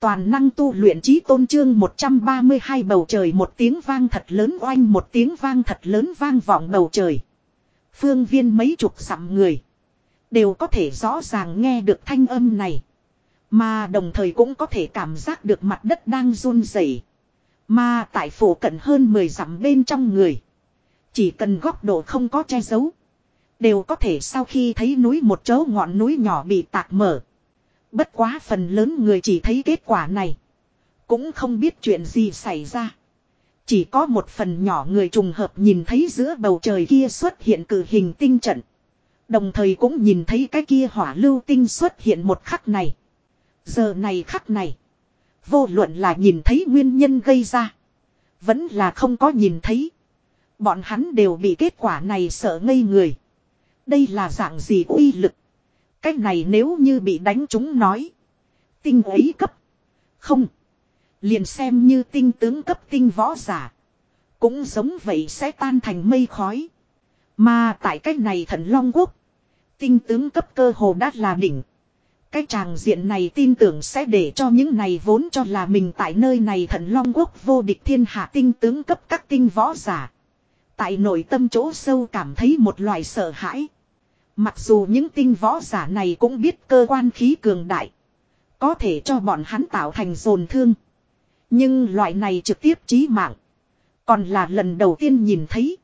Toàn năng tu luyện trí tôn trương 132 bầu trời một tiếng vang thật lớn oanh một tiếng vang thật lớn vang vọng bầu trời. Phương viên mấy chục dặm người. Đều có thể rõ ràng nghe được thanh âm này. Mà đồng thời cũng có thể cảm giác được mặt đất đang run rẩy. Mà tại phủ cận hơn 10 dặm bên trong người. Chỉ cần góc độ không có che giấu. Đều có thể sau khi thấy núi một chỗ ngọn núi nhỏ bị tạc mở. Bất quá phần lớn người chỉ thấy kết quả này. Cũng không biết chuyện gì xảy ra. Chỉ có một phần nhỏ người trùng hợp nhìn thấy giữa bầu trời kia xuất hiện cử hình tinh trận. Đồng thời cũng nhìn thấy cái kia hỏa lưu tinh xuất hiện một khắc này. Giờ này khắc này. Vô luận là nhìn thấy nguyên nhân gây ra. Vẫn là không có nhìn thấy. Bọn hắn đều bị kết quả này sợ ngây người. Đây là dạng gì uy lực. Cái này nếu như bị đánh chúng nói. Tinh ấy cấp. Không. Liền xem như tinh tướng cấp tinh võ giả. Cũng giống vậy sẽ tan thành mây khói. Mà tại cách này thần Long Quốc. Tinh tướng cấp cơ hồ đã là đỉnh. Cái tràng diện này tin tưởng sẽ để cho những này vốn cho là mình tại nơi này thần Long Quốc vô địch thiên hạ tinh tướng cấp các tinh võ giả. Tại nội tâm chỗ sâu cảm thấy một loài sợ hãi. Mặc dù những tinh võ giả này cũng biết cơ quan khí cường đại. Có thể cho bọn hắn tạo thành dồn thương. Nhưng loại này trực tiếp chí mạng. Còn là lần đầu tiên nhìn thấy.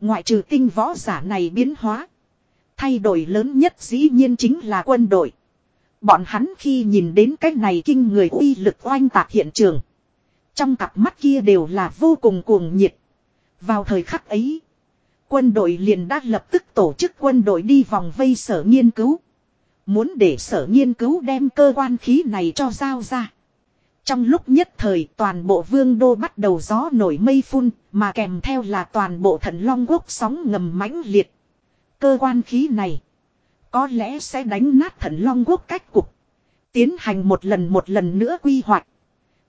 Ngoại trừ tinh võ giả này biến hóa. Thay đổi lớn nhất dĩ nhiên chính là quân đội. Bọn hắn khi nhìn đến cái này kinh người uy lực oanh tạc hiện trường. Trong cặp mắt kia đều là vô cùng cuồng nhiệt. Vào thời khắc ấy. Quân đội liền đã lập tức tổ chức quân đội đi vòng vây sở nghiên cứu. Muốn để sở nghiên cứu đem cơ quan khí này cho giao ra. Trong lúc nhất thời, toàn bộ vương đô bắt đầu gió nổi mây phun, mà kèm theo là toàn bộ thần long quốc sóng ngầm mãnh liệt. Cơ quan khí này, có lẽ sẽ đánh nát thần long quốc cách cục. Tiến hành một lần một lần nữa quy hoạch.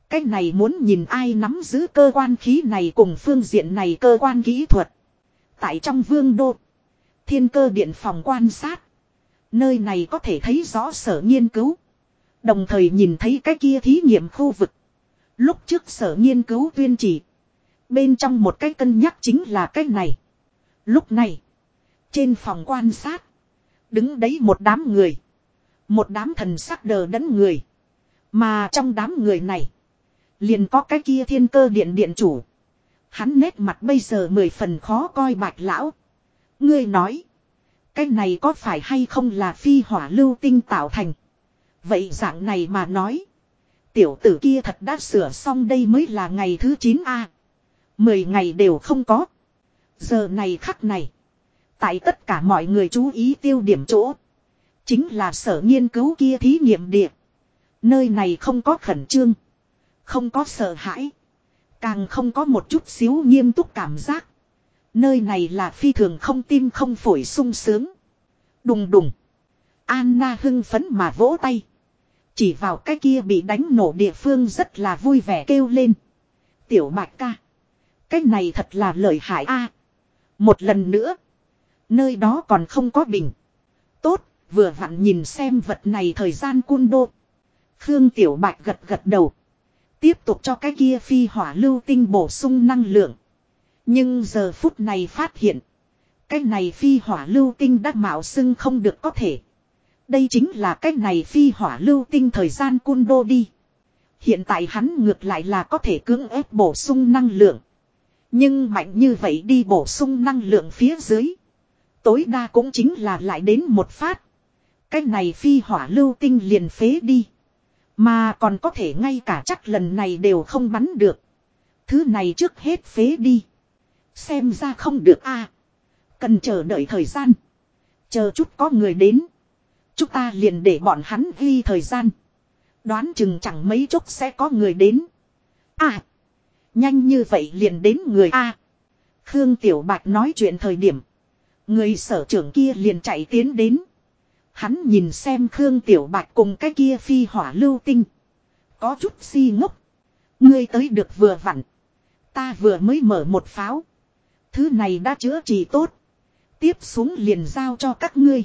Cái này muốn nhìn ai nắm giữ cơ quan khí này cùng phương diện này cơ quan kỹ thuật. Tại trong vương đô. Thiên cơ điện phòng quan sát. Nơi này có thể thấy rõ sở nghiên cứu. Đồng thời nhìn thấy cái kia thí nghiệm khu vực. Lúc trước sở nghiên cứu tuyên chỉ. Bên trong một cái cân nhắc chính là cái này. Lúc này. Trên phòng quan sát. Đứng đấy một đám người. Một đám thần sắc đờ đẫn người. Mà trong đám người này. Liền có cái kia thiên cơ điện điện chủ. Hắn nét mặt bây giờ mười phần khó coi bạch lão. Ngươi nói. Cái này có phải hay không là phi hỏa lưu tinh tạo thành. Vậy dạng này mà nói. Tiểu tử kia thật đã sửa xong đây mới là ngày thứ 9A. Mười ngày đều không có. Giờ này khắc này. Tại tất cả mọi người chú ý tiêu điểm chỗ. Chính là sở nghiên cứu kia thí nghiệm địa. Nơi này không có khẩn trương. Không có sợ hãi. Càng không có một chút xíu nghiêm túc cảm giác. Nơi này là phi thường không tim không phổi sung sướng. Đùng đùng. Anna hưng phấn mà vỗ tay. Chỉ vào cái kia bị đánh nổ địa phương rất là vui vẻ kêu lên. Tiểu bạch ca. Cái này thật là lợi hại a. một lần nữa. Nơi đó còn không có bình. Tốt, vừa vặn nhìn xem vật này thời gian cun đô. Khương Tiểu Bạch gật gật đầu. Tiếp tục cho cái kia phi hỏa lưu tinh bổ sung năng lượng. Nhưng giờ phút này phát hiện. Cái này phi hỏa lưu tinh đã mạo xưng không được có thể. Đây chính là cái này phi hỏa lưu tinh thời gian cun đô đi. Hiện tại hắn ngược lại là có thể cưỡng ép bổ sung năng lượng. Nhưng mạnh như vậy đi bổ sung năng lượng phía dưới. Tối đa cũng chính là lại đến một phát. Cái này phi hỏa lưu tinh liền phế đi. Mà còn có thể ngay cả chắc lần này đều không bắn được. Thứ này trước hết phế đi. Xem ra không được a Cần chờ đợi thời gian. Chờ chút có người đến. Chúng ta liền để bọn hắn ghi thời gian. Đoán chừng chẳng mấy chốc sẽ có người đến. À. Nhanh như vậy liền đến người A. Khương Tiểu Bạch nói chuyện thời điểm. Người sở trưởng kia liền chạy tiến đến. Hắn nhìn xem Khương Tiểu Bạch cùng cái kia phi hỏa lưu tinh. Có chút si ngốc. Ngươi tới được vừa vặn. Ta vừa mới mở một pháo. Thứ này đã chữa trị tốt. Tiếp xuống liền giao cho các ngươi.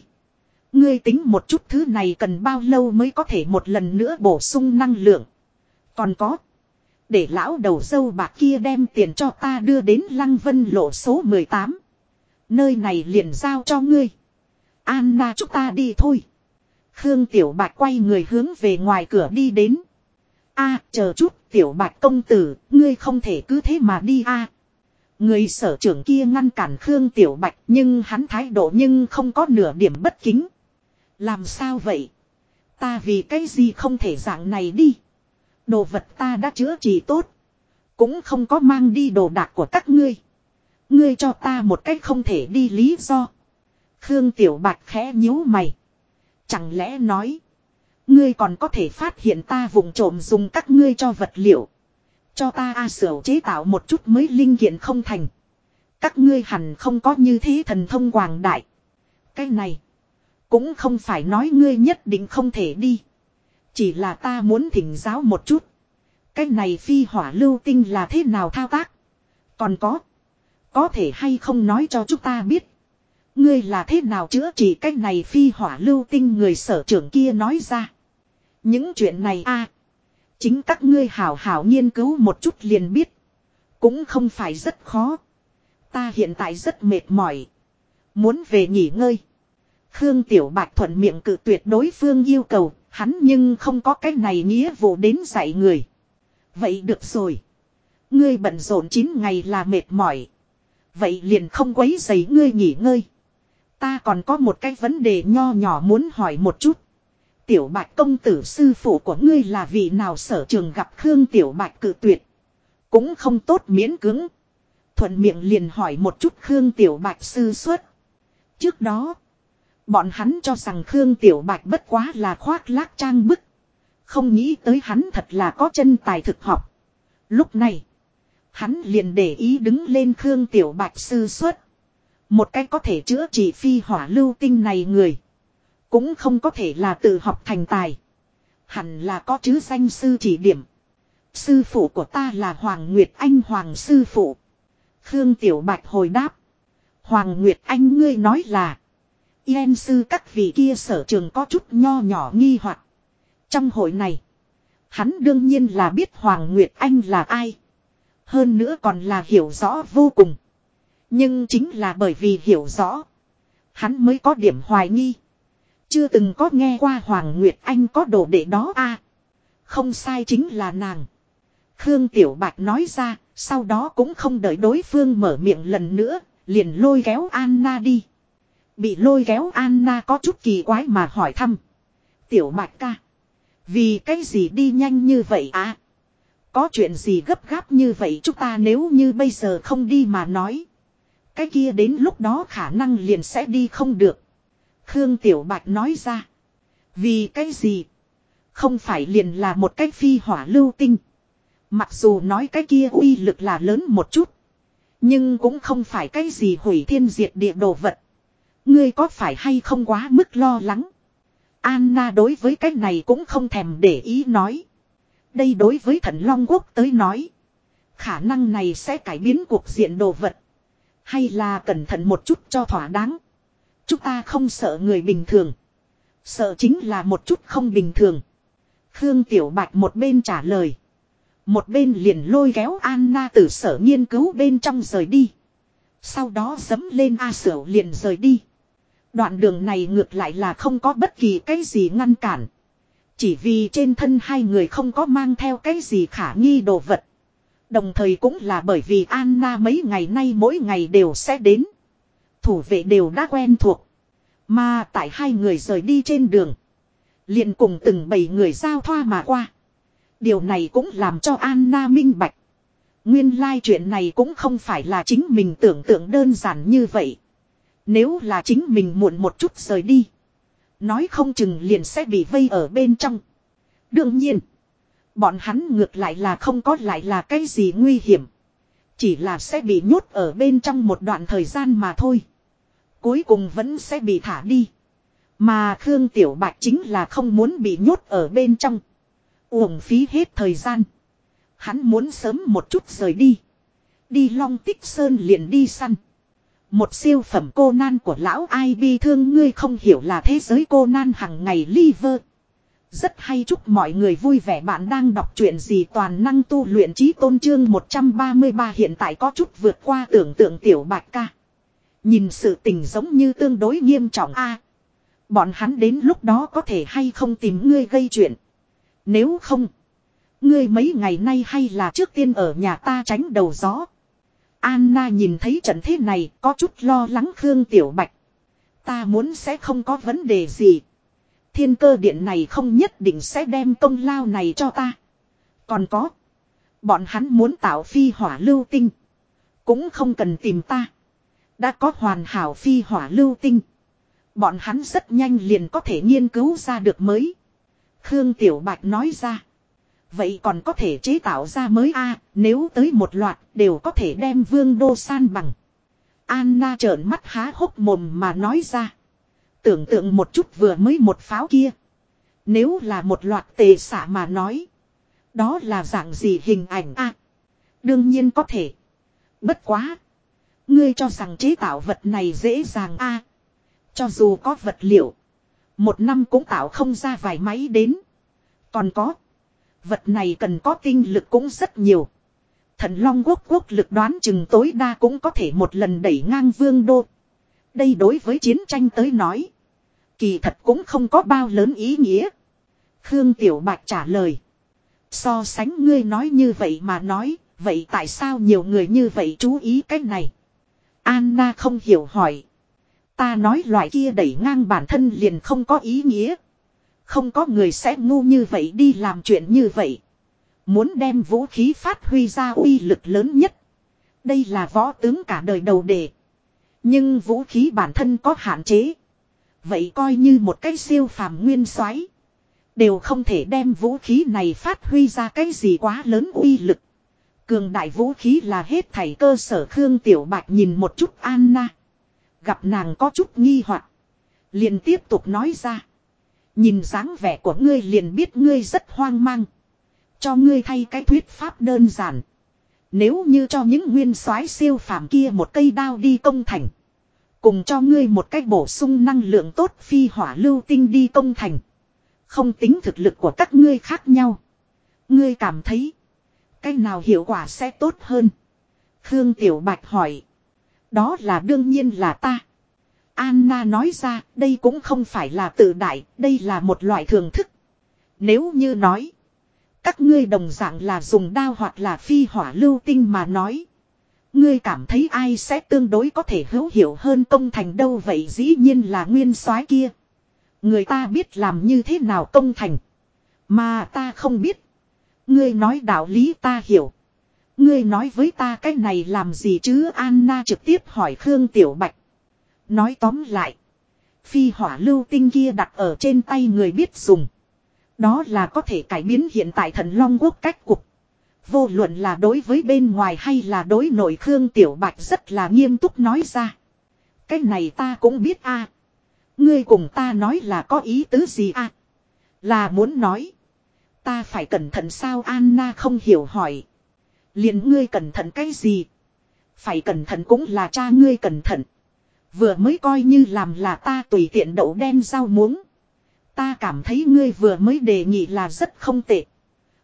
Ngươi tính một chút thứ này cần bao lâu mới có thể một lần nữa bổ sung năng lượng. Còn có. Để lão đầu dâu bạc kia đem tiền cho ta đưa đến Lăng Vân lộ số 18. Nơi này liền giao cho ngươi. Anna chúng ta đi thôi. Khương Tiểu Bạch quay người hướng về ngoài cửa đi đến. a chờ chút, Tiểu Bạch công tử, ngươi không thể cứ thế mà đi a Người sở trưởng kia ngăn cản Khương Tiểu Bạch nhưng hắn thái độ nhưng không có nửa điểm bất kính. Làm sao vậy? Ta vì cái gì không thể dạng này đi. Đồ vật ta đã chữa trị tốt. Cũng không có mang đi đồ đạc của các ngươi. Ngươi cho ta một cách không thể đi lý do. Khương Tiểu Bạch khẽ nhíu mày. Chẳng lẽ nói. Ngươi còn có thể phát hiện ta vùng trộm dùng các ngươi cho vật liệu. Cho ta A à chế tạo một chút mới linh kiện không thành. Các ngươi hẳn không có như thế thần thông quảng đại. Cái này. Cũng không phải nói ngươi nhất định không thể đi. Chỉ là ta muốn thỉnh giáo một chút. Cái này phi hỏa lưu tinh là thế nào thao tác. Còn có. Có thể hay không nói cho chúng ta biết. Ngươi là thế nào chữa trị cái này phi hỏa lưu tinh người sở trưởng kia nói ra. Những chuyện này a Chính các ngươi hảo hảo nghiên cứu một chút liền biết. Cũng không phải rất khó. Ta hiện tại rất mệt mỏi. Muốn về nghỉ ngơi. Khương Tiểu Bạch thuận miệng cự tuyệt đối phương yêu cầu, hắn nhưng không có cái này nghĩa vụ đến dạy người. Vậy được rồi. Ngươi bận rộn 9 ngày là mệt mỏi. Vậy liền không quấy giấy ngươi nghỉ ngơi. Ta còn có một cái vấn đề nho nhỏ muốn hỏi một chút. Tiểu Bạch công tử sư phụ của ngươi là vị nào sở trường gặp Khương Tiểu Bạch cự tuyệt. Cũng không tốt miễn cứng. Thuận miệng liền hỏi một chút Khương Tiểu Bạch sư xuất. Trước đó. Bọn hắn cho rằng Khương Tiểu Bạch bất quá là khoác lác trang bức. Không nghĩ tới hắn thật là có chân tài thực học. Lúc này. Hắn liền để ý đứng lên Khương Tiểu Bạch sư xuất. Một cách có thể chữa trị phi hỏa lưu tinh này người. Cũng không có thể là tự học thành tài. Hẳn là có chứ danh sư chỉ điểm. Sư phụ của ta là Hoàng Nguyệt Anh Hoàng sư phụ. Khương Tiểu Bạch hồi đáp. Hoàng Nguyệt Anh ngươi nói là. Yên sư các vị kia sở trường có chút nho nhỏ nghi hoặc Trong hội này. Hắn đương nhiên là biết Hoàng Nguyệt Anh là ai. Hơn nữa còn là hiểu rõ vô cùng. Nhưng chính là bởi vì hiểu rõ. Hắn mới có điểm hoài nghi. Chưa từng có nghe qua Hoàng Nguyệt Anh có đồ đệ đó a Không sai chính là nàng. Khương Tiểu Bạch nói ra, sau đó cũng không đợi đối phương mở miệng lần nữa, liền lôi kéo Anna đi. Bị lôi kéo Anna có chút kỳ quái mà hỏi thăm. Tiểu Bạch ca. Vì cái gì đi nhanh như vậy à? Có chuyện gì gấp gáp như vậy chúng ta nếu như bây giờ không đi mà nói. Cái kia đến lúc đó khả năng liền sẽ đi không được. Khương Tiểu Bạch nói ra. Vì cái gì? Không phải liền là một cái phi hỏa lưu tinh. Mặc dù nói cái kia uy lực là lớn một chút. Nhưng cũng không phải cái gì hủy thiên diệt địa đồ vật. Ngươi có phải hay không quá mức lo lắng? Anna đối với cái này cũng không thèm để ý nói. Đây đối với thần Long Quốc tới nói. Khả năng này sẽ cải biến cuộc diện đồ vật. Hay là cẩn thận một chút cho thỏa đáng. Chúng ta không sợ người bình thường. Sợ chính là một chút không bình thường. Khương Tiểu Bạch một bên trả lời. Một bên liền lôi kéo Anna từ sở nghiên cứu bên trong rời đi. Sau đó dấm lên A Sở liền rời đi. Đoạn đường này ngược lại là không có bất kỳ cái gì ngăn cản. Chỉ vì trên thân hai người không có mang theo cái gì khả nghi đồ vật. Đồng thời cũng là bởi vì Anna mấy ngày nay mỗi ngày đều sẽ đến. Thủ vệ đều đã quen thuộc. Mà tại hai người rời đi trên đường. liền cùng từng bảy người giao thoa mà qua. Điều này cũng làm cho Anna minh bạch. Nguyên lai like chuyện này cũng không phải là chính mình tưởng tượng đơn giản như vậy. Nếu là chính mình muộn một chút rời đi. Nói không chừng liền sẽ bị vây ở bên trong. Đương nhiên. Bọn hắn ngược lại là không có lại là cái gì nguy hiểm. Chỉ là sẽ bị nhốt ở bên trong một đoạn thời gian mà thôi. Cuối cùng vẫn sẽ bị thả đi. Mà Khương Tiểu Bạch chính là không muốn bị nhốt ở bên trong. Uổng phí hết thời gian. Hắn muốn sớm một chút rời đi. Đi long tích sơn liền đi săn. Một siêu phẩm cô nan của lão ai bi thương, ngươi không hiểu là thế giới cô nan hằng ngày liver. Rất hay chúc mọi người vui vẻ bạn đang đọc truyện gì toàn năng tu luyện trí tôn trương 133 hiện tại có chút vượt qua tưởng tượng tiểu bạch ca. Nhìn sự tình giống như tương đối nghiêm trọng a Bọn hắn đến lúc đó có thể hay không tìm ngươi gây chuyện. Nếu không, ngươi mấy ngày nay hay là trước tiên ở nhà ta tránh đầu gió. Anna nhìn thấy trận thế này có chút lo lắng Khương Tiểu Bạch. Ta muốn sẽ không có vấn đề gì. Thiên cơ điện này không nhất định sẽ đem công lao này cho ta. Còn có. Bọn hắn muốn tạo phi hỏa lưu tinh. Cũng không cần tìm ta. Đã có hoàn hảo phi hỏa lưu tinh. Bọn hắn rất nhanh liền có thể nghiên cứu ra được mới. Khương Tiểu Bạch nói ra. Vậy còn có thể chế tạo ra mới a nếu tới một loạt, đều có thể đem vương đô san bằng. Anna trợn mắt há hốc mồm mà nói ra. Tưởng tượng một chút vừa mới một pháo kia. Nếu là một loạt tề xả mà nói. Đó là dạng gì hình ảnh a Đương nhiên có thể. Bất quá. Ngươi cho rằng chế tạo vật này dễ dàng a Cho dù có vật liệu. Một năm cũng tạo không ra vài máy đến. Còn có. Vật này cần có tinh lực cũng rất nhiều. Thần Long quốc quốc lực đoán chừng tối đa cũng có thể một lần đẩy ngang vương đô. Đây đối với chiến tranh tới nói. Kỳ thật cũng không có bao lớn ý nghĩa. Khương Tiểu Bạch trả lời. So sánh ngươi nói như vậy mà nói, vậy tại sao nhiều người như vậy chú ý cái này? Anna không hiểu hỏi. Ta nói loại kia đẩy ngang bản thân liền không có ý nghĩa. Không có người sẽ ngu như vậy đi làm chuyện như vậy. Muốn đem vũ khí phát huy ra uy lực lớn nhất. Đây là võ tướng cả đời đầu đề. Nhưng vũ khí bản thân có hạn chế. Vậy coi như một cái siêu phàm nguyên soái, Đều không thể đem vũ khí này phát huy ra cái gì quá lớn uy lực. Cường đại vũ khí là hết thảy cơ sở Khương Tiểu Bạch nhìn một chút Anna. Gặp nàng có chút nghi hoặc, liền tiếp tục nói ra. Nhìn dáng vẻ của ngươi liền biết ngươi rất hoang mang. Cho ngươi thay cái thuyết pháp đơn giản. Nếu như cho những nguyên soái siêu phàm kia một cây đao đi công thành. Cùng cho ngươi một cách bổ sung năng lượng tốt phi hỏa lưu tinh đi công thành. Không tính thực lực của các ngươi khác nhau. Ngươi cảm thấy. Cách nào hiệu quả sẽ tốt hơn. Khương Tiểu Bạch hỏi. Đó là đương nhiên là ta. Anna nói ra, đây cũng không phải là tự đại. Đây là một loại thường thức. Nếu như nói. Các ngươi đồng dạng là dùng đao hoặc là phi hỏa lưu tinh mà nói. Ngươi cảm thấy ai sẽ tương đối có thể hữu hiệu hơn công thành đâu vậy dĩ nhiên là nguyên soái kia. Người ta biết làm như thế nào công thành. Mà ta không biết. Ngươi nói đạo lý ta hiểu. Ngươi nói với ta cái này làm gì chứ Anna trực tiếp hỏi Khương Tiểu Bạch. Nói tóm lại. Phi hỏa lưu tinh kia đặt ở trên tay người biết dùng. Đó là có thể cải biến hiện tại thần long quốc cách cục. Vô luận là đối với bên ngoài hay là đối nội Khương Tiểu Bạch rất là nghiêm túc nói ra. Cái này ta cũng biết a. Ngươi cùng ta nói là có ý tứ gì a? Là muốn nói. Ta phải cẩn thận sao Anna không hiểu hỏi. liền ngươi cẩn thận cái gì? Phải cẩn thận cũng là cha ngươi cẩn thận. Vừa mới coi như làm là ta tùy tiện đậu đen rau muống. Ta cảm thấy ngươi vừa mới đề nghị là rất không tệ.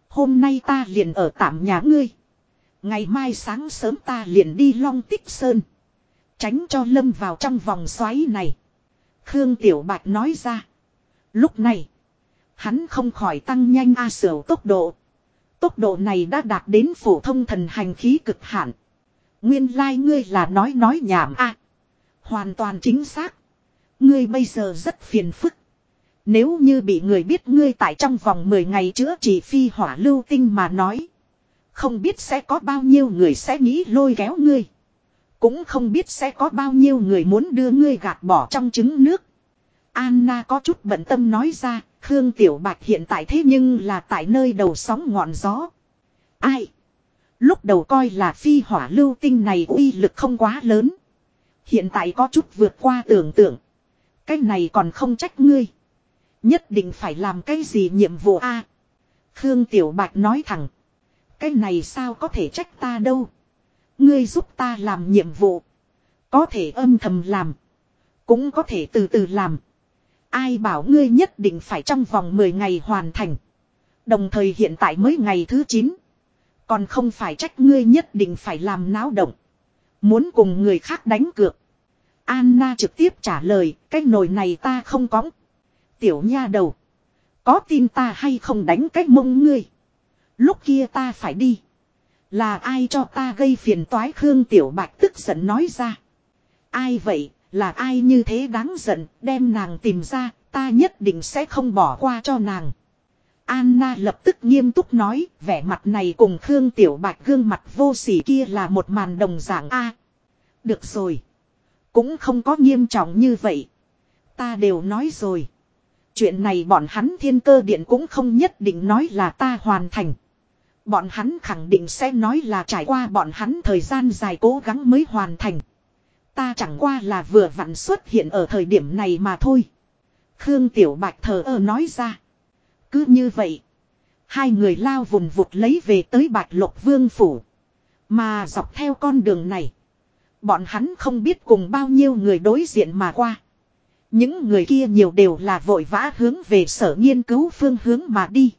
Hôm nay ta liền ở tạm nhà ngươi. Ngày mai sáng sớm ta liền đi long tích sơn. Tránh cho lâm vào trong vòng xoáy này. Khương Tiểu Bạch nói ra. Lúc này. Hắn không khỏi tăng nhanh A sửa tốc độ. Tốc độ này đã đạt đến phổ thông thần hành khí cực hạn. Nguyên lai like ngươi là nói nói nhảm A. hoàn toàn chính xác. Ngươi bây giờ rất phiền phức. Nếu như bị người biết ngươi tại trong vòng 10 ngày chữa trị phi hỏa lưu tinh mà nói. Không biết sẽ có bao nhiêu người sẽ nghĩ lôi kéo ngươi. Cũng không biết sẽ có bao nhiêu người muốn đưa ngươi gạt bỏ trong trứng nước. Anna có chút bận tâm nói ra, Khương Tiểu Bạch hiện tại thế nhưng là tại nơi đầu sóng ngọn gió. Ai? Lúc đầu coi là phi hỏa lưu tinh này uy lực không quá lớn. Hiện tại có chút vượt qua tưởng tượng. Cái này còn không trách ngươi. Nhất định phải làm cái gì nhiệm vụ a? Khương Tiểu Bạch nói thẳng. Cái này sao có thể trách ta đâu. Ngươi giúp ta làm nhiệm vụ. Có thể âm thầm làm. Cũng có thể từ từ làm. Ai bảo ngươi nhất định phải trong vòng 10 ngày hoàn thành. Đồng thời hiện tại mới ngày thứ 9. Còn không phải trách ngươi nhất định phải làm náo động. Muốn cùng người khác đánh cược. Anna trực tiếp trả lời, cái nồi này ta không có. Tiểu nha đầu. Có tin ta hay không đánh cách mông ngươi. Lúc kia ta phải đi. Là ai cho ta gây phiền toái Khương Tiểu Bạch tức giận nói ra. Ai vậy, là ai như thế đáng giận, đem nàng tìm ra, ta nhất định sẽ không bỏ qua cho nàng. Anna lập tức nghiêm túc nói, vẻ mặt này cùng Khương Tiểu Bạch gương mặt vô sỉ kia là một màn đồng dạng A. được rồi. Cũng không có nghiêm trọng như vậy. Ta đều nói rồi. Chuyện này bọn hắn thiên cơ điện cũng không nhất định nói là ta hoàn thành. Bọn hắn khẳng định sẽ nói là trải qua bọn hắn thời gian dài cố gắng mới hoàn thành. Ta chẳng qua là vừa vặn xuất hiện ở thời điểm này mà thôi. Khương Tiểu Bạch thờ ơ nói ra. Cứ như vậy. Hai người lao vùng vụt lấy về tới Bạch Lộc Vương Phủ. Mà dọc theo con đường này. Bọn hắn không biết cùng bao nhiêu người đối diện mà qua. Những người kia nhiều đều là vội vã hướng về sở nghiên cứu phương hướng mà đi.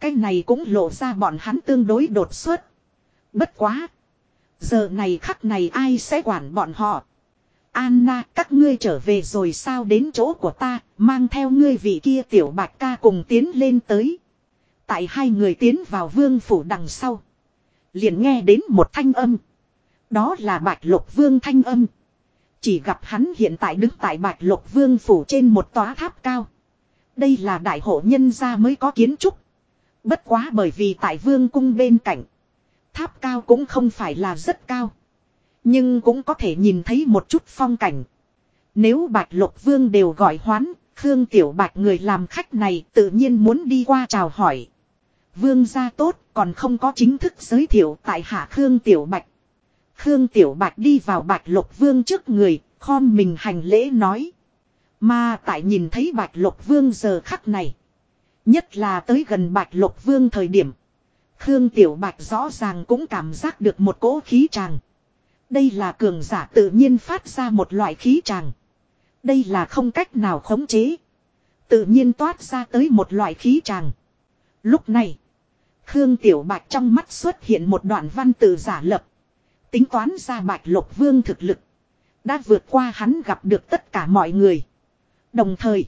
Cái này cũng lộ ra bọn hắn tương đối đột xuất. Bất quá. Giờ này khắc này ai sẽ quản bọn họ. Anna, các ngươi trở về rồi sao đến chỗ của ta, mang theo ngươi vị kia tiểu bạch ca cùng tiến lên tới. Tại hai người tiến vào vương phủ đằng sau. Liền nghe đến một thanh âm. Đó là bạch lục vương thanh âm. Chỉ gặp hắn hiện tại đứng tại bạch lục vương phủ trên một tòa tháp cao. Đây là đại hộ nhân gia mới có kiến trúc. Bất quá bởi vì tại vương cung bên cạnh. Tháp cao cũng không phải là rất cao. Nhưng cũng có thể nhìn thấy một chút phong cảnh. Nếu bạch lục vương đều gọi hoán, Khương Tiểu Bạch người làm khách này tự nhiên muốn đi qua chào hỏi. Vương gia tốt, còn không có chính thức giới thiệu tại hạ Khương Tiểu Bạch. Khương Tiểu Bạch đi vào Bạch Lục Vương trước người, khom mình hành lễ nói. Mà tại nhìn thấy Bạch Lục Vương giờ khắc này. Nhất là tới gần Bạch Lục Vương thời điểm. Khương Tiểu Bạch rõ ràng cũng cảm giác được một cỗ khí tràng. Đây là cường giả tự nhiên phát ra một loại khí tràng. Đây là không cách nào khống chế. Tự nhiên toát ra tới một loại khí tràng. Lúc này, Khương Tiểu Bạch trong mắt xuất hiện một đoạn văn tự giả lập. Tính toán ra Bạch Lục Vương thực lực. Đã vượt qua hắn gặp được tất cả mọi người. Đồng thời,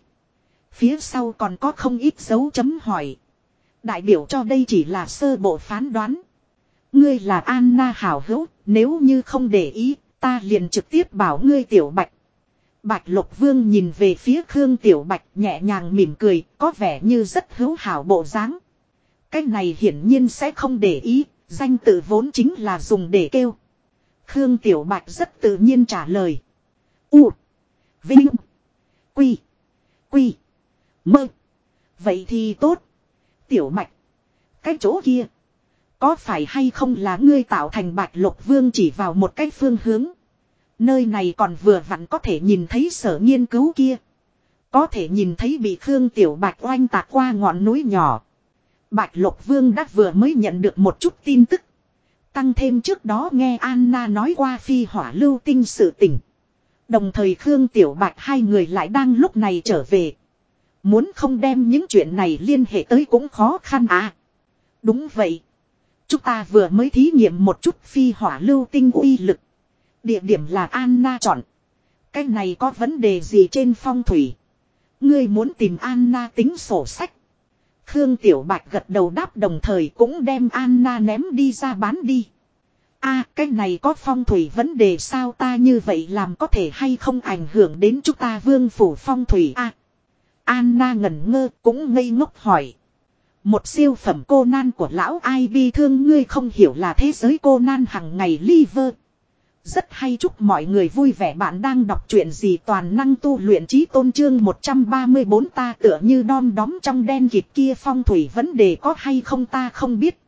phía sau còn có không ít dấu chấm hỏi. Đại biểu cho đây chỉ là sơ bộ phán đoán. Ngươi là Anna hảo hữu, nếu như không để ý, ta liền trực tiếp bảo ngươi tiểu bạch. Bạch Lục Vương nhìn về phía Khương Tiểu Bạch nhẹ nhàng mỉm cười, có vẻ như rất hữu hảo bộ dáng. Cái này hiển nhiên sẽ không để ý, danh tự vốn chính là dùng để kêu. Khương Tiểu Bạch rất tự nhiên trả lời. U. Vinh. Quy. Quy. Mơ. Vậy thì tốt. Tiểu Bạch. Cái chỗ kia. Có phải hay không là ngươi tạo thành bạch lục vương chỉ vào một cái phương hướng. Nơi này còn vừa vặn có thể nhìn thấy sở nghiên cứu kia. Có thể nhìn thấy bị Khương Tiểu Bạch oanh tạc qua ngọn núi nhỏ. Bạch Lục Vương đã vừa mới nhận được một chút tin tức. Tăng thêm trước đó nghe Anna nói qua phi hỏa lưu tinh sự tình. Đồng thời Khương Tiểu Bạch hai người lại đang lúc này trở về. Muốn không đem những chuyện này liên hệ tới cũng khó khăn à. Đúng vậy. Chúng ta vừa mới thí nghiệm một chút phi hỏa lưu tinh uy lực. Địa điểm là Anna chọn. Cái này có vấn đề gì trên phong thủy? Ngươi muốn tìm Anna tính sổ sách. Khương Tiểu Bạch gật đầu đáp đồng thời cũng đem Anna ném đi ra bán đi. a, cái này có phong thủy vấn đề sao ta như vậy làm có thể hay không ảnh hưởng đến chúng ta vương phủ phong thủy a Anna ngẩn ngơ cũng ngây ngốc hỏi. Một siêu phẩm cô nan của lão ai bi thương ngươi không hiểu là thế giới cô nan hằng ngày liver. Rất hay chúc mọi người vui vẻ bạn đang đọc truyện gì toàn năng tu luyện trí tôn trương 134 ta tựa như đom đóm trong đen kịt kia phong thủy vấn đề có hay không ta không biết.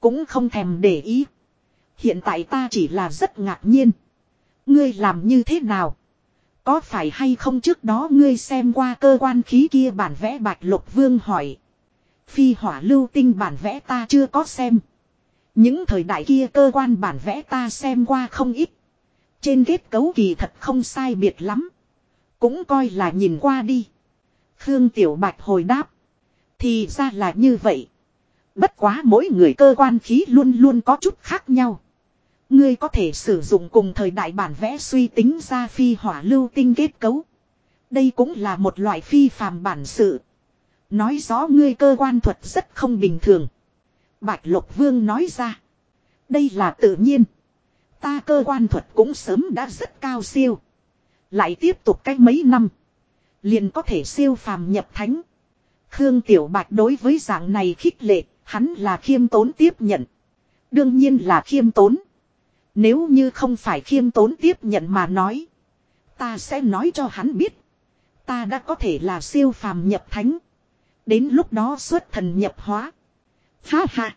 Cũng không thèm để ý. Hiện tại ta chỉ là rất ngạc nhiên. Ngươi làm như thế nào? Có phải hay không trước đó ngươi xem qua cơ quan khí kia bản vẽ bạch lục vương hỏi. Phi hỏa lưu tinh bản vẽ ta chưa có xem. Những thời đại kia cơ quan bản vẽ ta xem qua không ít. Trên kết cấu kỳ thật không sai biệt lắm. Cũng coi là nhìn qua đi. Khương Tiểu Bạch hồi đáp. Thì ra là như vậy. Bất quá mỗi người cơ quan khí luôn luôn có chút khác nhau. Ngươi có thể sử dụng cùng thời đại bản vẽ suy tính ra phi hỏa lưu tinh kết cấu. Đây cũng là một loại phi phàm bản sự. Nói rõ ngươi cơ quan thuật rất không bình thường. Bạch Lộc Vương nói ra. Đây là tự nhiên. Ta cơ quan thuật cũng sớm đã rất cao siêu. Lại tiếp tục cách mấy năm. Liền có thể siêu phàm nhập thánh. Khương Tiểu Bạch đối với dạng này khích lệ, hắn là khiêm tốn tiếp nhận. Đương nhiên là khiêm tốn. Nếu như không phải khiêm tốn tiếp nhận mà nói. Ta sẽ nói cho hắn biết. Ta đã có thể là siêu phàm nhập thánh. Đến lúc đó xuất thần nhập hóa. Ha ha.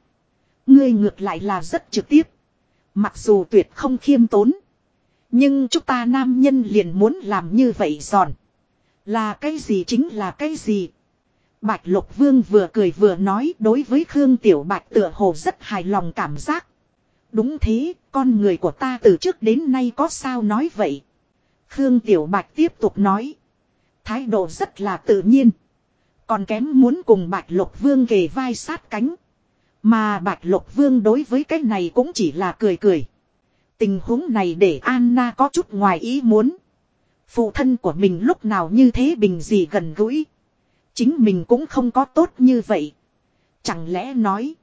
Ngươi ngược lại là rất trực tiếp. Mặc dù tuyệt không khiêm tốn. Nhưng chúng ta nam nhân liền muốn làm như vậy giòn. Là cái gì chính là cái gì. Bạch Lục Vương vừa cười vừa nói đối với Khương Tiểu Bạch tựa hồ rất hài lòng cảm giác. Đúng thế, con người của ta từ trước đến nay có sao nói vậy. Khương Tiểu Bạch tiếp tục nói. Thái độ rất là tự nhiên. Còn kém muốn cùng Bạch Lục Vương kề vai sát cánh. Mà Bạch Lục Vương đối với cái này cũng chỉ là cười cười. Tình huống này để Anna có chút ngoài ý muốn. Phụ thân của mình lúc nào như thế bình gì gần gũi. Chính mình cũng không có tốt như vậy. Chẳng lẽ nói.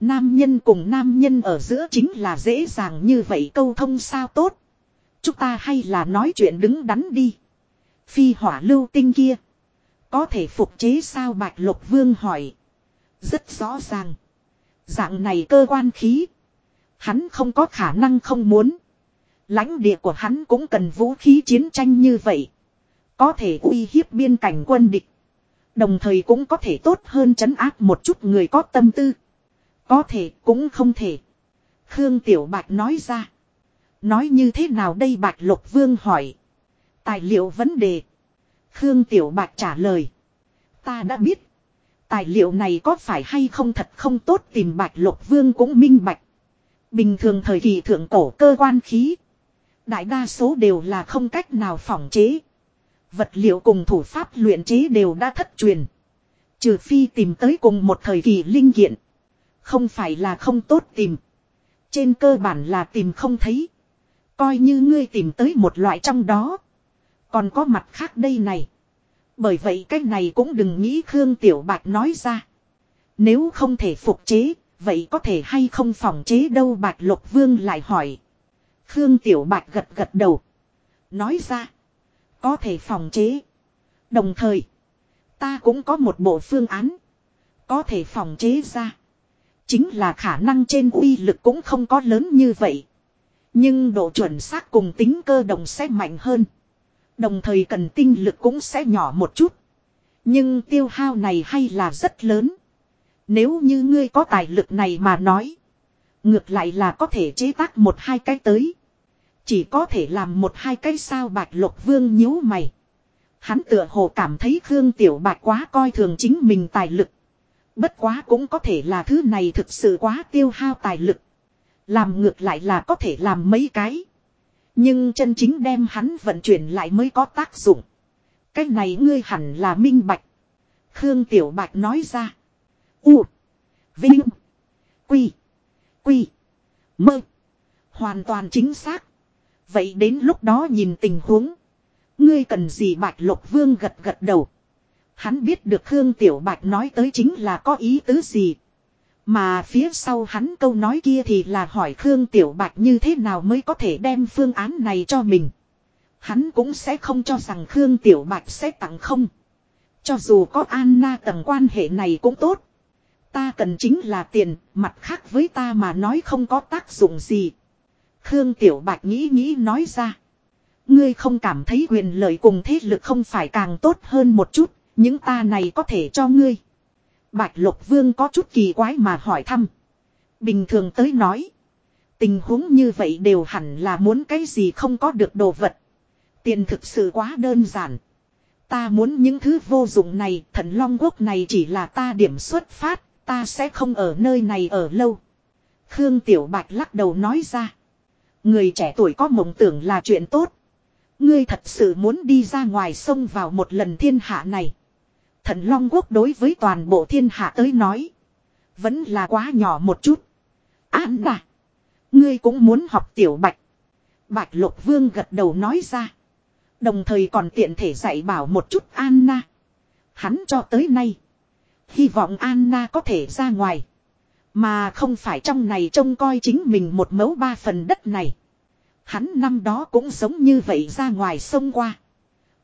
Nam nhân cùng nam nhân ở giữa chính là dễ dàng như vậy câu thông sao tốt. Chúng ta hay là nói chuyện đứng đắn đi. Phi hỏa lưu tinh kia. Có thể phục chế sao Bạch Lục Vương hỏi. Rất rõ ràng. Dạng này cơ quan khí. Hắn không có khả năng không muốn. lãnh địa của hắn cũng cần vũ khí chiến tranh như vậy. Có thể uy hiếp biên cảnh quân địch. Đồng thời cũng có thể tốt hơn chấn áp một chút người có tâm tư. Có thể cũng không thể. Khương Tiểu Bạch nói ra. Nói như thế nào đây Bạch Lục Vương hỏi. Tài liệu vấn đề. Khương Tiểu Bạch trả lời. Ta đã biết. Tài liệu này có phải hay không thật không tốt tìm Bạch Lục Vương cũng minh bạch. Bình thường thời kỳ thượng cổ cơ quan khí. Đại đa số đều là không cách nào phỏng chế. Vật liệu cùng thủ pháp luyện chế đều đã thất truyền. Trừ phi tìm tới cùng một thời kỳ linh kiện. Không phải là không tốt tìm. Trên cơ bản là tìm không thấy. Coi như ngươi tìm tới một loại trong đó. Còn có mặt khác đây này. Bởi vậy cái này cũng đừng nghĩ Khương Tiểu Bạch nói ra. Nếu không thể phục chế, vậy có thể hay không phòng chế đâu Bạch Lục Vương lại hỏi. Khương Tiểu Bạch gật gật đầu. Nói ra. Có thể phòng chế. Đồng thời. Ta cũng có một bộ phương án. Có thể phòng chế ra. Chính là khả năng trên uy lực cũng không có lớn như vậy. Nhưng độ chuẩn xác cùng tính cơ động sẽ mạnh hơn. Đồng thời cần tinh lực cũng sẽ nhỏ một chút. Nhưng tiêu hao này hay là rất lớn. Nếu như ngươi có tài lực này mà nói. Ngược lại là có thể chế tác một hai cái tới. Chỉ có thể làm một hai cái sao bạch lục vương nhíu mày. Hắn tựa hồ cảm thấy Khương Tiểu Bạch quá coi thường chính mình tài lực. Bất quá cũng có thể là thứ này thực sự quá tiêu hao tài lực. Làm ngược lại là có thể làm mấy cái. Nhưng chân chính đem hắn vận chuyển lại mới có tác dụng. Cách này ngươi hẳn là minh bạch. Khương Tiểu Bạch nói ra. U. Vinh. Quy. Quy. Mơ. Hoàn toàn chính xác. Vậy đến lúc đó nhìn tình huống. Ngươi cần gì Bạch Lục Vương gật gật đầu. Hắn biết được Khương Tiểu Bạch nói tới chính là có ý tứ gì. Mà phía sau hắn câu nói kia thì là hỏi Khương Tiểu Bạch như thế nào mới có thể đem phương án này cho mình. Hắn cũng sẽ không cho rằng Khương Tiểu Bạch sẽ tặng không. Cho dù có Anna tầng quan hệ này cũng tốt. Ta cần chính là tiền, mặt khác với ta mà nói không có tác dụng gì. Khương Tiểu Bạch nghĩ nghĩ nói ra. Ngươi không cảm thấy quyền lợi cùng thế lực không phải càng tốt hơn một chút, những ta này có thể cho ngươi. Bạch Lục Vương có chút kỳ quái mà hỏi thăm. Bình thường tới nói. Tình huống như vậy đều hẳn là muốn cái gì không có được đồ vật. Tiền thực sự quá đơn giản. Ta muốn những thứ vô dụng này, thần long quốc này chỉ là ta điểm xuất phát, ta sẽ không ở nơi này ở lâu. Khương Tiểu Bạch lắc đầu nói ra. Người trẻ tuổi có mộng tưởng là chuyện tốt. Ngươi thật sự muốn đi ra ngoài sông vào một lần thiên hạ này. Thần Long Quốc đối với toàn bộ thiên hạ tới nói. Vẫn là quá nhỏ một chút. An đà. Ngươi cũng muốn học tiểu bạch. Bạch Lục Vương gật đầu nói ra. Đồng thời còn tiện thể dạy bảo một chút Anna. Hắn cho tới nay. Hy vọng Anna có thể ra ngoài. Mà không phải trong này trông coi chính mình một mẫu ba phần đất này. Hắn năm đó cũng giống như vậy ra ngoài sông qua.